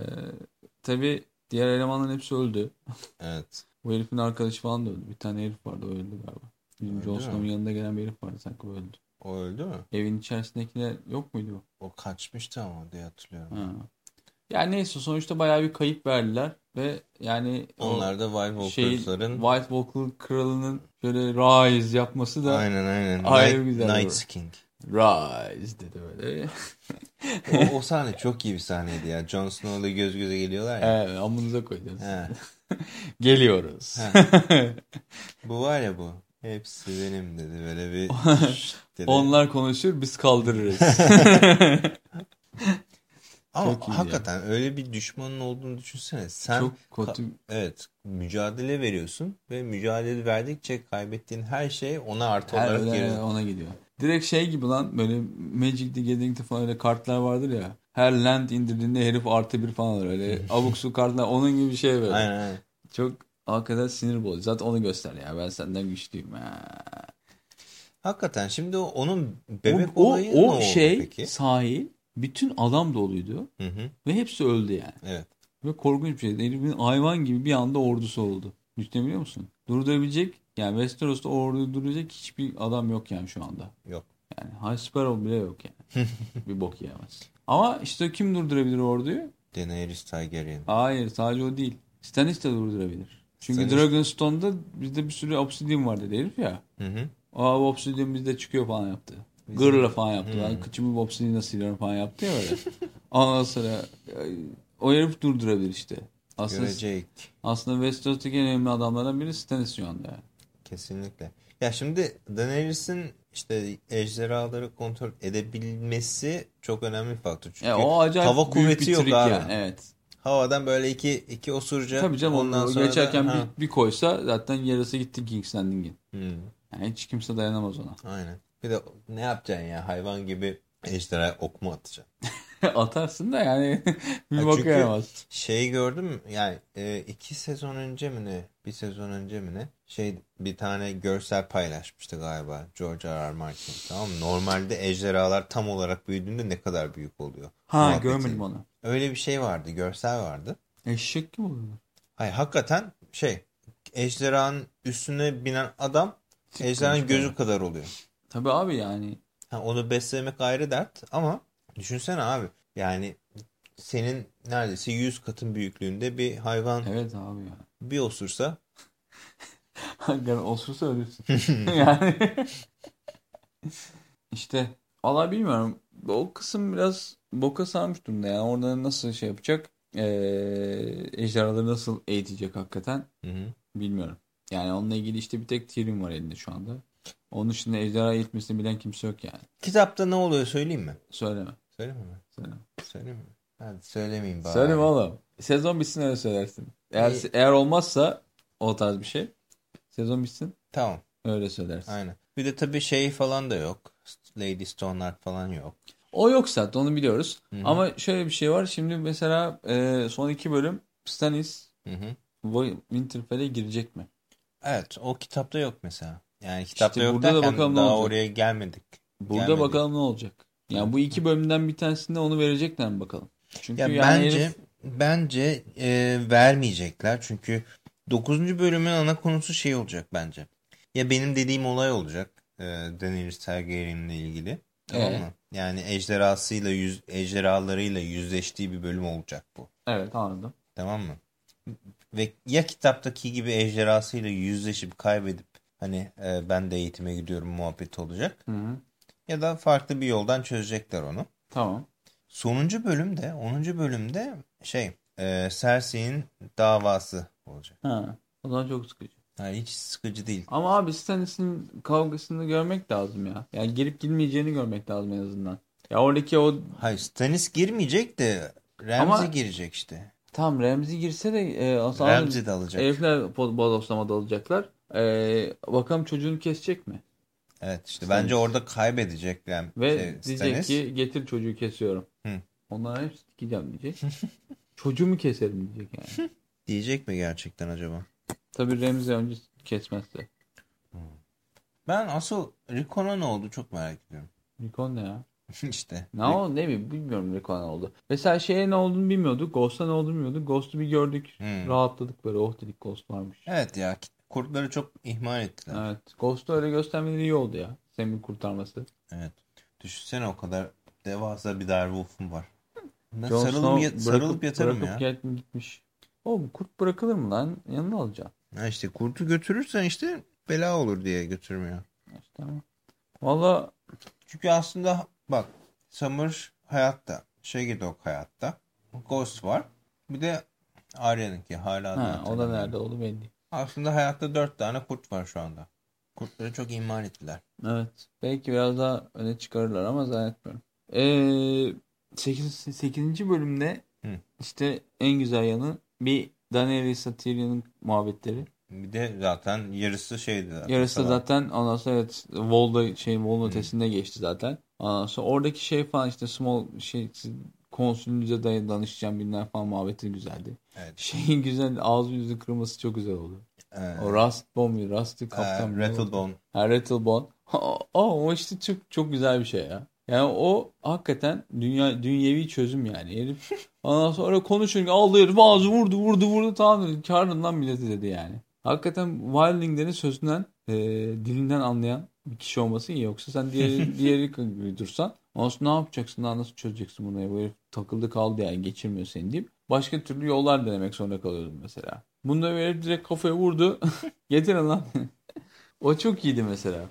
tabii diğer elemanların hepsi öldü. Evet. Bu herifin arkadaşı falan da öldü. Bir tane herif vardı o öldü galiba. Mü? Snow'un yanında gelen bir herif vardı sanki öldü. O öldü mü? Evin içerisindekiler yok muydu o? Kaçmıştı ama diye hatırlıyorum. Ha. Yani neyse sonuçta bayağı bir kayıp verdiler ve yani Onlar da White Walkers'ların White Walker kralının şöyle rise yapması da aynen aynen Ayrı Night, güzel Night's King. rise dedi böyle. O, o sahne çok iyi bir sahneydi ya. Jon Snow'la göz göze geliyorlar ya. Evet, amınıza koyacağız. He. Geliyoruz. Bu var ya bu. Hepsi benim dedi böyle bir dedi. Onlar konuşur biz kaldırırız. Ama çok hakikaten öyle bir düşmanın olduğunu düşünsene. Sen Çok kötü. evet mücadele veriyorsun ve mücadele verdikçe kaybettiğin her şey ona artı Her olarak öyle geri ona gidiyor. Direkt şey gibi lan böyle Magic the Gathering'de falan öyle kartlar vardır ya. Her land indirdiğinde herif artı bir falan alır. Öyle abuk su kartlar onun gibi bir şey böyle. Aynen aynen. Çok hakikaten sinir bozucu. Zaten onu göster ya. Ben senden güçlüyüm. Ha. Hakikaten şimdi onun bebek o, olayı o, ne oldu şey peki? sahil bütün adam doluydu Hı hı. ve hepsi öldü yani. Evet. Ve korkunç bir şeydi. Herifin hayvan gibi bir anda ordusu oldu. Düşünebiliyor musun? Durdurabilecek yani Westeros'ta orduyu durduracak hiçbir adam yok yani şu anda. Yok. Yani High Sparrow bile yok yani. bir bok yiyemez. Ama işte kim durdurabilir orduyu? Daenerys Targaryen. Hayır sadece o değil. Stannis de durdurabilir. Çünkü Stannis- Dragonstone'da bizde bir sürü obsidian var dedi herif ya. Hı hı. O abi obsidian bizde çıkıyor falan yaptı. Gırla falan yaptı. Ben kıçımı obsidian'la siliyorum falan yaptı ya öyle. Ondan sonra o herif durdurabilir işte. Aslında, Görecek. aslında Westeros'taki en önemli adamlardan biri Stannis şu anda yani. Kesinlikle. Ya şimdi Daenerys'in işte ejderhaları kontrol edebilmesi çok önemli bir faktör. Çünkü E, o acayip hava kuvveti yok abi. yani. Evet. Havadan böyle iki iki osuracak. Tabii canım Ondan sonra da- geçerken ha. bir, bir koysa zaten yarısı gitti King's Landing'in. Hmm, Yani hiç kimse dayanamaz ona. aynen. Bir de ne yapacaksın ya hayvan gibi ejderhaya ok mu atacaksın? Atarsın da yani bir bok yaramaz. Şeyi gördüm? Yani e, iki sezon önce mi ne? Bir sezon önce mi ne? Şey bir tane görsel paylaşmıştı galiba George R. R. Martin. Tamam? Normalde ejderhalar tam olarak büyüdüğünde ne kadar büyük oluyor? Ha Muhabbeti. görmedim onu. Öyle bir şey vardı. Görsel vardı. Eşek gibi oluyor. Hayır hakikaten şey ejderhanın üstüne binen adam ejderhanın konuşuyor. gözü kadar oluyor. Tabii abi yani. Ha, onu beslemek ayrı dert ama düşünsene abi yani senin neredeyse 100 katın büyüklüğünde bir hayvan Evet abi ya. bir osursa Hakikaten osursa ölürsün. yani. işte valla bilmiyorum. O kısım biraz boka sarmış durumda. Yani orada nasıl şey yapacak? Ee, ejderhaları nasıl eğitecek hakikaten? Hı hı. Bilmiyorum. Yani onunla ilgili işte bir tek Tyrion var elinde şu anda. Onun dışında ejderha eğitmesini bilen kimse yok yani. kitapta ne oluyor söyleyeyim mi? Söyleme. Söyleme mi? Söyleme. Söyleyeyim mi? Hadi söylemeyeyim bari. Söyleme oğlum. Sezon bitsin öyle söylersin. Eğer, İyi. eğer olmazsa o tarz bir şey. Sezon bitsin Tamam öyle söylersin. aynen. Bir de tabii şey falan da yok. Lady Stoneheart falan yok. O yok zaten onu biliyoruz. Hı hı. Ama şöyle bir şey var. Şimdi mesela e, son iki bölüm Stannis Hı Winterfell'e girecek mi? Evet o kitapta yok mesela. Yani kitapta İşte yok burada da bakalım ne daha olacak. oraya gelmedik. Burada Gelmedi. bakalım ne olacak. Yani bu iki bölümden bir tanesinde onu verecekler mi bakalım. Çünkü Ya yani bence herif- bence e, vermeyecekler çünkü 9. bölümün ana konusu şey olacak bence. Ya benim dediğim olay olacak. E, Daenerys Targaryen'le ilgili. Tamam Ee? mı? Yani ejderhasıyla yüz ejderhalarıyla yüzleştiği bir bölüm olacak bu. Evet anladım. Tamam mı? Ve ya kitaptaki gibi ejderhasıyla yüzleşip kaybedip hani e, ben de eğitime gidiyorum muhabbet olacak. Hı hı. ya da farklı bir yoldan çözecekler onu. Tamam. Sonuncu bölümde, 10. bölümde şey e, Cersei'nin davası olacak. Ha. O zaman çok sıkıcı. Yani hiç sıkıcı değil. Ama abi Stannis'in kavgasını görmek lazım ya. Yani girip girmeyeceğini görmek lazım en azından. Ya oradaki o Hayır Stannis girmeyecek de Ramsay Ama- girecek işte. tam Ramsay girse de e, Ramsay de alacak. herifler bodoslamada olacaklar. E, bakalım çocuğunu kesecek mi? Evet işte Stannis. bence orada kaybedecek Ram Ve şey, diyecek Stannis. ki getir çocuğu kesiyorum. Hı. Onların hepsi dikeceğim diyecek. Çocuğumu keserim diyecek yani. Diyecek mi gerçekten acaba? Tabii Ramsay önce kesmezse. Ben asıl Rickon'a ne oldu çok merak ediyorum. Nikon ne ya? işte. Ne oldu ne bileyim bilmiyorum Nikon ne oldu. Mesela şeye ne olduğunu bilmiyorduk. Ghost'a ne olduğunu bilmiyorduk. Ghost'u bir gördük. Hmm. Rahatladık böyle. Oh dedik Ghost varmış. Evet ya kurtları çok ihmal ettiler. Evet. Ghost'u öyle göstermeleri iyi oldu ya. Sam'in kurtarması. Evet. Düşünsene o kadar devasa bir Direwolf'um var. Ben sarılıp, Snow sarılıp yatarım bırakıp ya. gel- gitmiş. Oğlum kurt bırakılır mı lan? Yanına alacaksın. Ha işte kurtu götürürsen işte bela olur diye götürmüyor. İşte ama. Valla Çünkü aslında bak Summer hayatta. Shaggy Dog hayatta. Ghost var. Bir de Arya'nınki hala ha, o da nerede oldu belli. Aslında hayatta dört tane kurt var şu anda. Kurtları çok ihmal ettiler. Evet. Belki biraz daha öne çıkarırlar ama zannetmiyorum. Ee, 8. 8. bölümde Hı. işte en güzel yanı bir Daenerys Tyrion'un muhabbetleri. Bir de zaten yarısı şeydi zaten. Yarısı Falan. zaten ondan sonra evet Vol'da şey Vol'un ötesinde geçti zaten. Ondan sonra oradaki şey falan işte small şey konsülünüze danışacağım bilmem falan muhabbeti güzeldi. Evet. Şeyin güzel ağzı yüzü kırması çok güzel oldu. Ee, O Rust Bomb, Rusty Kaptan. e, oldu? Rattlebone. Ha, Rattlebone. O, o işte çok çok güzel bir şey ya. Yani o hakikaten dünya dünyevi çözüm yani. Herif ondan sonra konuşurken aldı herif ağzı vurdu vurdu vurdu tamam dedi. Karnından milleti dedi yani. Hakikaten Wildling'lerin sözünden e, dilinden anlayan bir kişi olması iyi. Yoksa sen diğeri, diğeri dursan ondan ne yapacaksın daha nasıl çözeceksin bunu? Bu herif takıldı kaldı yani geçirmiyor seni deyip başka türlü yollar denemek zorunda kalıyordum mesela. Bunda herif direkt kafaya vurdu. Getirin lan. o çok iyiydi mesela.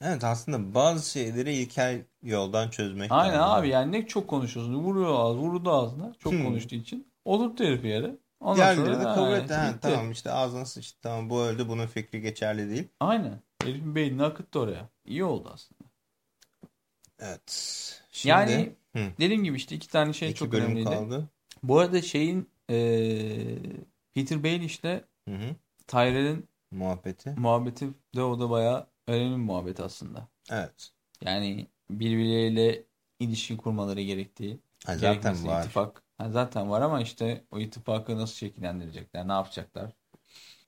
Evet aslında bazı şeyleri ilkel yoldan çözmek Aynen lazım. abi yani ne çok konuşuyorsun. Vuruyor ağzı, vurdu ağzına. Çok Hmm. konuştuğu için. Oturttu herif yere. Ondan Diğerleri sonra de kabul etti. Ha, tamam işte ağzına sıçtı. Tamam bu öldü. Bunun fikri geçerli değil. Aynen. Herifin beynini akıttı oraya. İyi oldu aslında. Evet. Şimdi yani Hı. dediğim gibi işte iki tane şey iki çok önemliydi. kaldı. Bu arada şeyin eee Peter Baelish ile. Tyrell'in Muhabbeti. muhabbeti de o da bayağı önemli muhabbet aslında. Evet. Yani birbirleriyle ilişki kurmaları gerektiği. Ha, zaten var. ittifak. Ha, zaten var ama işte o ittifakı nasıl şekillendirecekler, ne yapacaklar?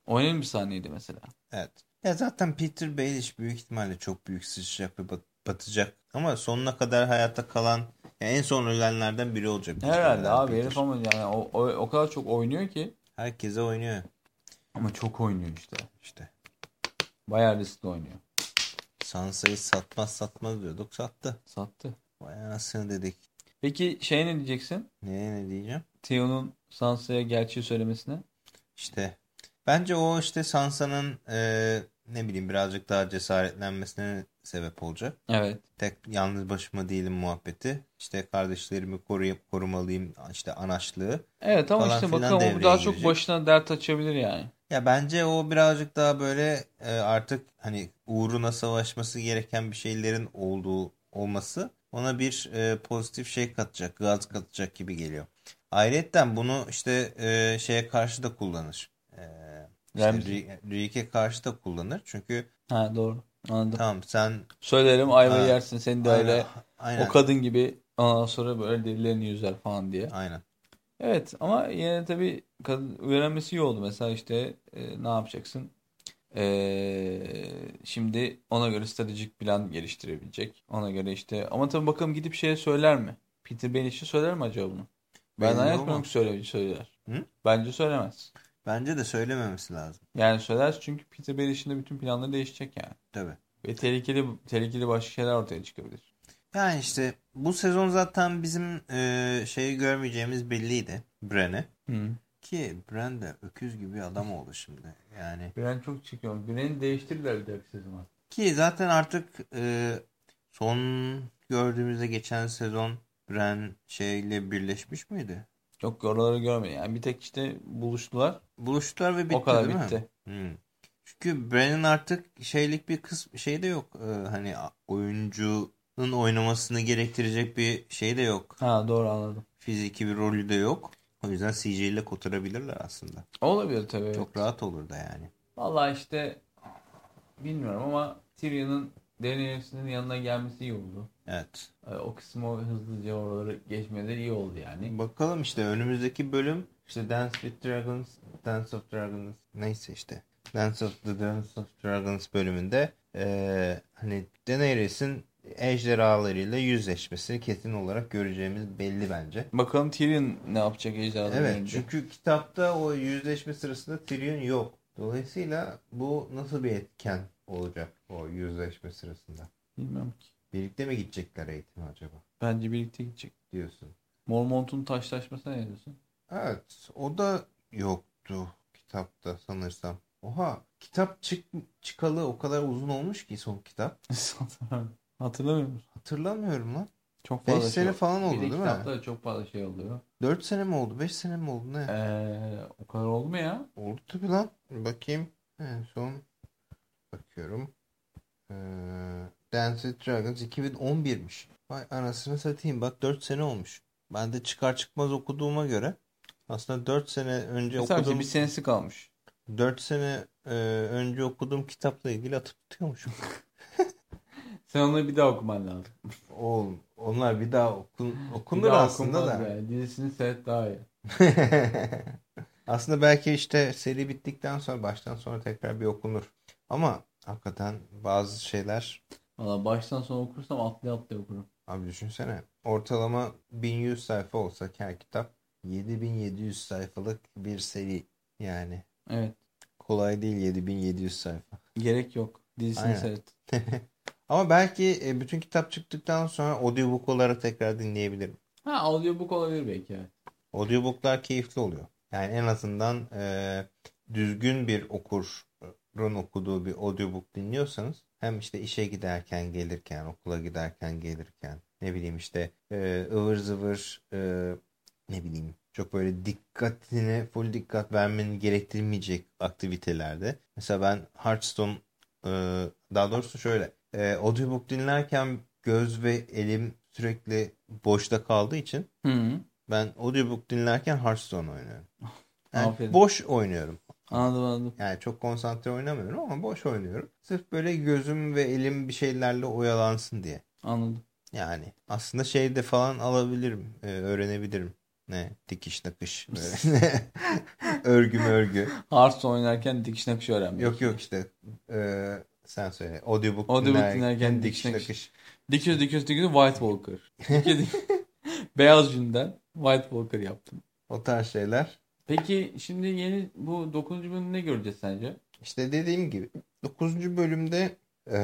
O önemli bir sahneydi mesela. Evet. Ya zaten Peter Baelish büyük ihtimalle çok büyük sıçacak ve bat- batacak. Ama sonuna kadar hayatta kalan ya en son ölenlerden biri olacak. Herhalde abi Peter. herif ama yani o, o, o kadar çok oynuyor ki. Herkese oynuyor. Ama çok oynuyor işte. İşte. Bayağı riskli oynuyor. Sansa'yı satmaz satmaz diyorduk. Sattı. Sattı. Vay anasını dedik. Peki şey ne diyeceksin? Neye ne diyeceğim? Theon'un Sansa'ya gerçeği söylemesine. İşte bence o işte Sansa'nın e, ne bileyim birazcık daha cesaretlenmesine sebep olacak. Evet. Tek yalnız başıma değilim muhabbeti. İşte kardeşlerimi koruyup korumalıyım işte anaçlığı. Evet ama işte bakalım o daha çok başına dert açabilir yani. Ya bence o birazcık daha böyle e, artık hani uğruna savaşması gereken bir şeylerin olduğu olması ona bir e, pozitif şey katacak, gaz katacak gibi geliyor. Ayrıca bunu işte e, şeye karşı da kullanır. E, işte Ramsey. Ri- Rick'e karşı da kullanır. Çünkü Ha doğru. Anladım. tamam sen Söylerim ayvayı Ha, yersin seni de öyle aynen, aynen, o kadın gibi ondan sonra böyle derilerini yüzer falan diye. aynen. Evet ama yine tabii kadın öğrenmesi iyi oldu. Mesela işte e, ne yapacaksın? E, şimdi ona göre stratejik plan geliştirebilecek. Ona göre işte ama tabii bakalım gidip şeye söyler mi? Peter Banish'e söyler mi acaba bunu? Ben Belli zannetmiyorum olmaz. ki söyle, söyler. Hı? Bence söylemez. Bence de söylememesi lazım. Yani söyler çünkü Peter Banish'in de bütün planları değişecek yani. Tabii. Ve tehlikeli tehlikeli başka şeyler ortaya çıkabilir. Yani işte bu sezon zaten bizim e, şeyi görmeyeceğimiz belliydi. Bren'i. Hı. Ki Bren de öküz gibi adam oldu şimdi. Yani Biren çok çıkıyor. Biren'i değiştirdiler bir dahaki sezon. ki zaten artık e, son gördüğümüzde geçen sezon Bran şeyle birleşmiş miydi? Yok oraları görmedim. Yani bir tek işte buluştular. Buluştular ve bitti o kadar değil bitti. mi? Hmm. Çünkü Bran'ın artık şeylik bir kısm şey de yok. Ee, hani oyuncunun oynamasını gerektirecek bir şey de yok. Ha doğru anladım. Fiziki bir rolü de yok. O yüzden CJ ile kotarabilirler aslında. Olabilir tabii. Çok evet. rahat olur da yani. Vallahi işte bilmiyorum ama Tyrion'un Daenerys'in yanına gelmesi iyi oldu. Evet. Ee, O kısmı hızlıca oraları geçmeleri iyi oldu yani. Bakalım işte önümüzdeki bölüm işte Dance with Dragons, Dance of Dragons neyse işte. Dance of the Dance of Dragons bölümünde eee, hani Daenerys'in ejderhalarıyla yüzleşmesini kesin olarak göreceğimiz belli bence. Bakalım Tyrion ne yapacak ejderhadan Evet önce. çünkü kitapta o yüzleşme sırasında Tyrion yok. Dolayısıyla bu nasıl bir etken olacak o yüzleşme sırasında? Bilmem ki. Birlikte mi gidecekler eğitime acaba Bence birlikte gidecek. diyorsun. Mormont'un taşlaşmasına ne diyorsun? Evet, o da yoktu kitapta sanırsam. Oha, kitap çık çıkalı o kadar uzun olmuş ki son kitap. Hatırlamıyor musun? Hatırlamıyorum lan. Çok 5 fazla sene şey falan oldu Bir de değil mi? kitapta çok fazla şey oluyor. 4 sene mi oldu? 5 sene mi oldu ne? Ee, o kadar oldu mu ya? Oldu tabii lan. Bakayım. En son bakıyorum. Ee, Dance with Dragons 2011'miş. Vay anasını satayım. Bak 4 sene olmuş. Ben de çıkar çıkmaz okuduğuma göre aslında 4 sene önce Sadece okuduğum bir senesi kalmış. 4 sene e, önce okuduğum kitapla ilgili atıp tutuyormuşum. Sen onları bir daha okuman lazım. Oğlum onlar bir daha okun, Bir okunur daha aslında da. Yani. Dizisini seyret daha iyi. Aslında belki işte seri bittikten sonra baştan sonra tekrar bir okunur. Ama hakikaten bazı şeyler Valla baştan sona okursam atlaya atlaya okurum. abi düşünsene ortalama 1100 sayfa olsa her kitap 7700 sayfalık bir seri yani. Evet. Kolay değil 7700 sayfa. Gerek yok. Dizisini Aynen. seyret. Ama belki e, bütün kitap çıktıktan sonra audiobook olarak tekrar dinleyebilirim. Ha audiobook olabilir belki evet. Audiobooklar keyifli oluyor. Yani en azından e, düzgün bir okurun okuduğu bir audiobook dinliyorsanız hem işte işe giderken gelirken, okula giderken gelirken ne bileyim işte e, ıvır zıvır e, ne bileyim çok böyle dikkatine full dikkat vermenin gerektirmeyecek aktivitelerde. Mesela ben Hearthstone e, daha doğrusu şöyle e, audiobook dinlerken göz ve elim sürekli boşta kaldığı için Hı -hı. ben audiobook dinlerken Hearthstone oynuyorum. Yani Aferin. boş oynuyorum. Anladım anladım. Yani çok konsantre oynamıyorum ama boş oynuyorum. Sırf böyle gözüm ve elim bir şeylerle oyalansın diye. Anladım. Yani aslında şey de falan alabilirim. e, öğrenebilirim. Ne? Dikiş nakış. Böyle. örgü örgü. Hearthstone oynarken dikiş nakış öğrenmek. Yok yok işte. e, sen söyle. Audiobook, Audiobook dinlerken, dinlerken dikiş dikiş nakış. Dikiyoruz dikiyoruz dikiyoruz White Walker. Beyaz yünden White Walker yaptım. O tarz şeyler. Peki şimdi yeni bu 9. bölümde ne göreceğiz sence? İşte dediğim gibi 9. bölümde e,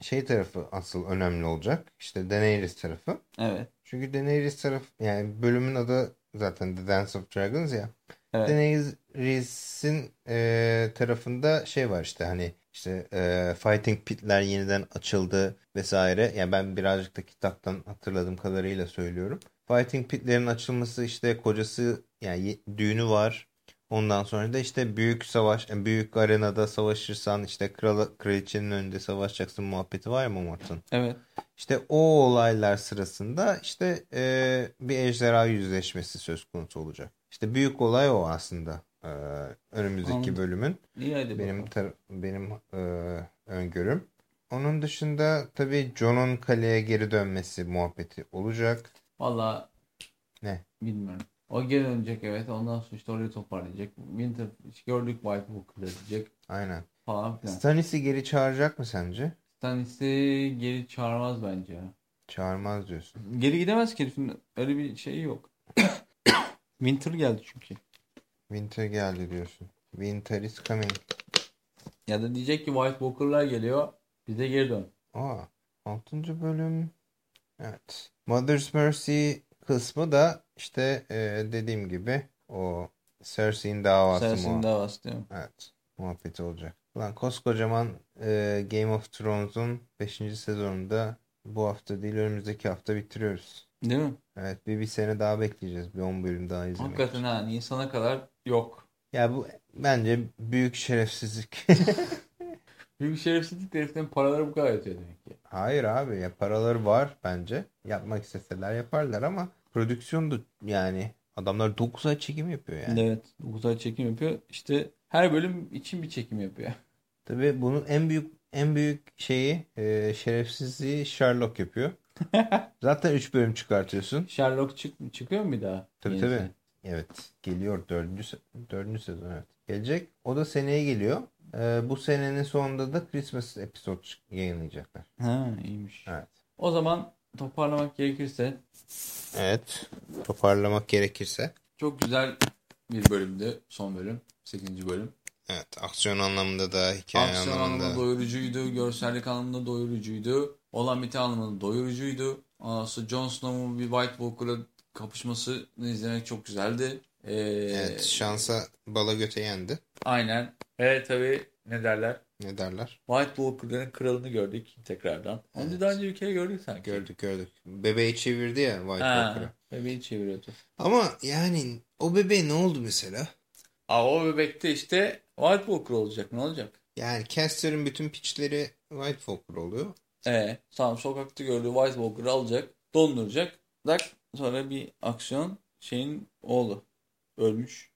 şey tarafı asıl önemli olacak. İşte Daenerys tarafı. Evet. Çünkü Daenerys taraf yani bölümün adı zaten The Dance of Dragons ya. Evet. Daenerys'in e, tarafında şey var işte hani işte e, Fighting Pit'ler yeniden açıldı vesaire. Yani ben birazcık da kitaptan hatırladığım kadarıyla söylüyorum. Fighting Pit'lerin açılması işte kocası yani düğünü var. Ondan sonra da işte büyük savaş, yani büyük arenada savaşırsan işte kral, kraliçenin önünde savaşacaksın muhabbeti var ya Momoth'un. Evet. İşte o olaylar sırasında işte e, bir ejderha yüzleşmesi söz konusu olacak. İşte büyük olay o aslında e, önümüzdeki Anladım. bölümün İyi hadi benim bakalım. benim e, öngörüm. Onun dışında tabii Jon'un kaleye geri dönmesi muhabbeti olacak. Valla Ne? bilmiyorum. O geri dönecek evet. Ondan sonra işte orayı toparlayacak. Winter gördük White Walker'ı diyecek Aynen. falan filan. Stannis'i geri çağıracak mı sence? Stannis'i geri çağırmaz bence ya. Çağırmaz diyorsun. Geri gidemez ki herifin öyle bir şeyi yok. Winter geldi çünkü. Winter geldi diyorsun. Winter is coming. Ya da diyecek ki White Walker'lar geliyor. Bize geri dön. Aa, 6. bölüm. Evet. Mother's Mercy kısmı da işte e, dediğim gibi o Cersei'nin davası Cersei'nin davası değil mi? Evet. Muhabbeti olacak. Ulan koskocaman e, Game of Thrones'un 5. sezonunda bu hafta değil önümüzdeki hafta bitiriyoruz. Değil mi? Evet bir, bir sene daha bekleyeceğiz. Bir 10 bölüm daha izlemek. Hakikaten ha Nisan'a kadar yok. Ya bu bence büyük şerefsizlik. Büyük şerefsizlik de heriflerin paraları bu kadar yatıyor demek ki. Hayır abi ya paraları var bence. Yapmak isteseler yaparlar ama prodüksiyon da yani adamlar 9 ay çekim yapıyor yani. Evet. 9 ay çekim yapıyor. İşte her bölüm için bir çekim yapıyor. Tabii bunun en büyük en büyük şeyi e, şerefsizliği Sherlock yapıyor. Zaten 3 bölüm çıkartıyorsun. Sherlock çık çıkıyor mu bir daha? Tabii Yenisi? tabii. Evet geliyor dördüncü, dördüncü sezon evet. Gelecek. O da seneye geliyor. E, bu senenin sonunda da Christmas episode yayınlayacaklar. Ha iyiymiş. Evet. O zaman toparlamak gerekirse Evet. Toparlamak gerekirse. çok güzel bir bölümdü. Son bölüm. 8. bölüm. Evet. Aksiyon anlamında da hikaye Aksiyon anlamında. anlamında doyurucuydu. Görsellik anlamında doyurucuydu. Olan biti anlamında doyurucuydu. Ondan sonra Jon Snow'un bir White Walker'la kapışmasını izlemek çok güzeldi. Ee, Evet. Şansa bala göte yendi. Aynen. Ve tabii ne derler? Ne derler? White Walker'ların kralını gördük tekrardan. Onu Evet. daha önce bir kere gördük sanki. Gördük gördük. Bebeği çevirdi ya White Walker'ı. Bebeği çeviriyordu. Ama yani o bebeğe ne oldu mesela? Aa, o bebekte işte White Walker olacak. Ne olacak? Yani Caster'ın bütün piçleri White Walker oluyor. Ee, tam sokakta gördüğü White Walker'ı alacak. Donduracak. Tak, sonra bir aksiyon şeyin oğlu. Ölmüş.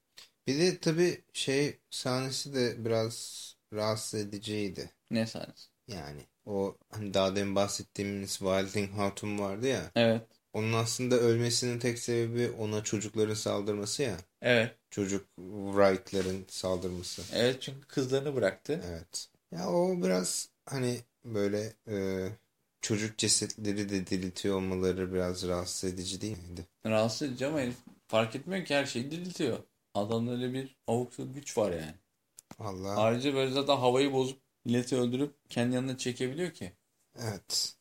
Bir de tabii şey sahnesi de biraz rahatsız ediciydi. Ne sahnesi? Yani o hani daha demin bahsettiğimiz Wilding Hatun vardı ya. Evet. Onun aslında ölmesinin tek sebebi ona çocukların saldırması ya. Evet. Çocuk Wright'ların saldırması. Evet çünkü kızlarını bıraktı. Evet. Ya o biraz hani böyle e, çocuk cesetleri de diriltiyor olmaları biraz rahatsız edici değil miydi? Rahatsız edici ama herif fark etmiyor ki her şeyi diriltiyor. Adamda öyle bir avuksu güç var yani. Allah. Ayrıca böyle zaten havayı bozup milleti öldürüp kendi yanına çekebiliyor ki. Evet.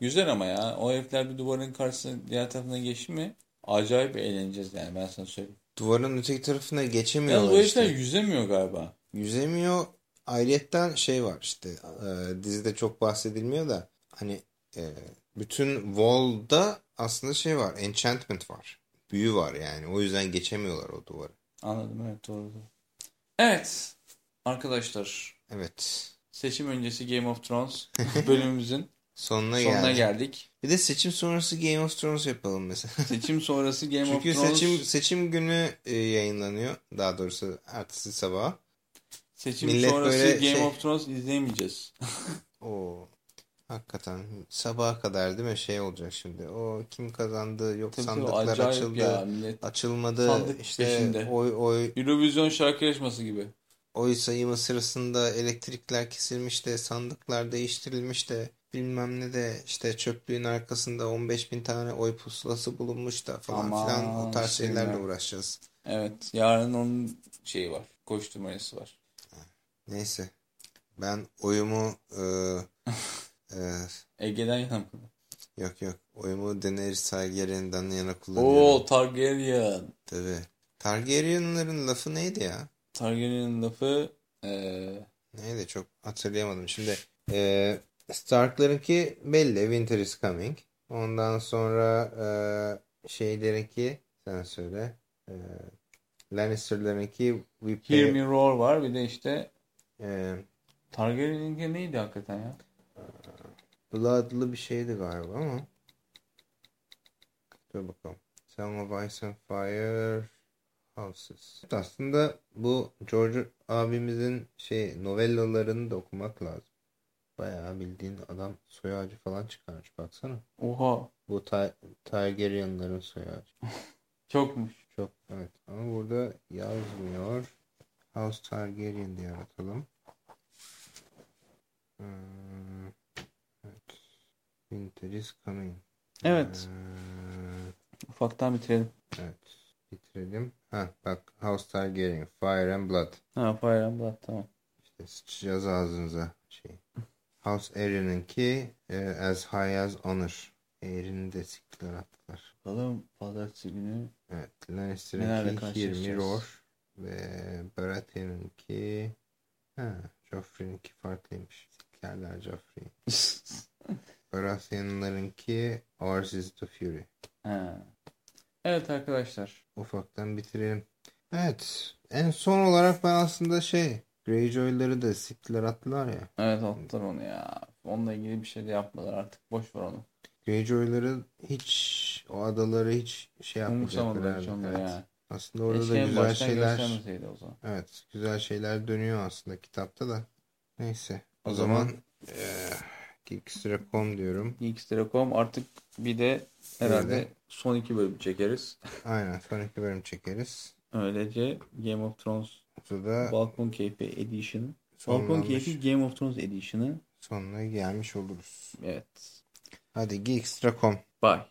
Güzel ama ya. O herifler bir duvarın karşısına diğer tarafına geçti mi acayip eğleneceğiz yani ben sana söyleyeyim. Duvarın öteki tarafına Yalnız geçemiyorlar o herifler işte. yüzemiyor galiba. Yüzemiyor. Ayrıyetten şey var işte e, dizide çok bahsedilmiyor da hani e, bütün wall'da aslında şey var enchantment var. Büyü var yani o yüzden geçemiyorlar o duvarı. Anladım evet doğru. doğru. Evet arkadaşlar Evet. seçim öncesi Game of Thrones bölümümüzün Sonuna, sonuna geldik. geldik. Bir de seçim sonrası Game of Thrones yapalım mesela. Seçim sonrası Game of Çünkü Thrones seçim seçim günü e, yayınlanıyor. Daha doğrusu ertesi sabah. seçim millet sonrası Game şey- of Thrones izleyemeyeceğiz. O hakikaten sabaha kadar değil mi şey olacak şimdi. O kim kazandı yok Tabii sandıklar açıldı. ya millet. Açılmadı Sandık işte peşinde. oy oy Eurovision şarkı yarışması gibi. oy sayımı sırasında elektrikler kesilmiş de sandıklar değiştirilmiş de bilmem ne de işte çöplüğün arkasında 15 bin tane oy pusulası bulunmuş da falan Aman, filan o tarz işte şeylerle uğraşacağız. Evet yarın onun şeyi var. Koşturmacası var. Neyse ben oyumu e, e, Ege'den yana mı? yok yok oyumu Daenerys Targaryen'den yana kullanıyorum. Oo Targaryen. Tabii. Targaryenların lafı neydi ya? Targaryen'in lafı eee Neydi çok hatırlayamadım. Şimdi e, Stark'larınki belli. Winter is coming. Ondan sonra e, şeylerinki sen söyle. E, Lannister'larınki we Hear Me Roar var. Bir de işte e, Targaryen'inki neydi hakikaten ya? Blood'lı bir şeydi galiba ama. Dur bakalım. Song of Ice and Fire Houses. Aslında bu George abimizin şey novellalarını da okumak lazım. Bayağı bildiğin adam soy ağacı falan çıkarmış baksana. Oha. Bu Ta Targaryenların soy ağacı. Çokmuş. Çok evet ama burada yazmıyor. House Targaryen diye aratalım. Hmm. Winter is coming. Evet. Hmm, Ufaktan bitirelim. evet. Bitirelim. Ha bak House Targaryen. Fire and Blood. Ha Fire and Blood tamam. İşte sıçacağız ağzınıza şey. House Aeryn'inki e, As High as Honor. Aeryn'i de siktiler attılar. Bakalım pazartesi günü. Evet. Me karşılaşacağız? Roar. Ve Baratheon'unki ha, Joffrey'ninki farklıymış. Siklerler Joffrey'i. Baratheon'larınki Ours the Fury. Ha. Evet arkadaşlar. Ufaktan bitirelim. Evet. En son olarak ben aslında şey Greyjoy'ları da siktiler attılar ya. Evet attılar onu ya. Onunla ilgili bir şey de yapmadılar artık. Boş ver onu. Greyjoy'ları hiç o adaları hiç şey yapmayacaklar. Hiç Evet. ya. Aslında orada Keşke da güzel şeyler o zaman. evet güzel şeyler dönüyor aslında kitapta da. Neyse. O, O zaman, zaman- eee Geekstra.com diyorum. Geeks.com artık bir de herhalde Öyle. son iki bölüm çekeriz. Aynen son iki bölüm çekeriz. Öylece Game of Thrones Burada Balkon Keyfi Edition. Balkon Keyfi Game of Thrones Edition'ı. sonuna gelmiş oluruz. Evet. Hadi Geekstra.com Bye.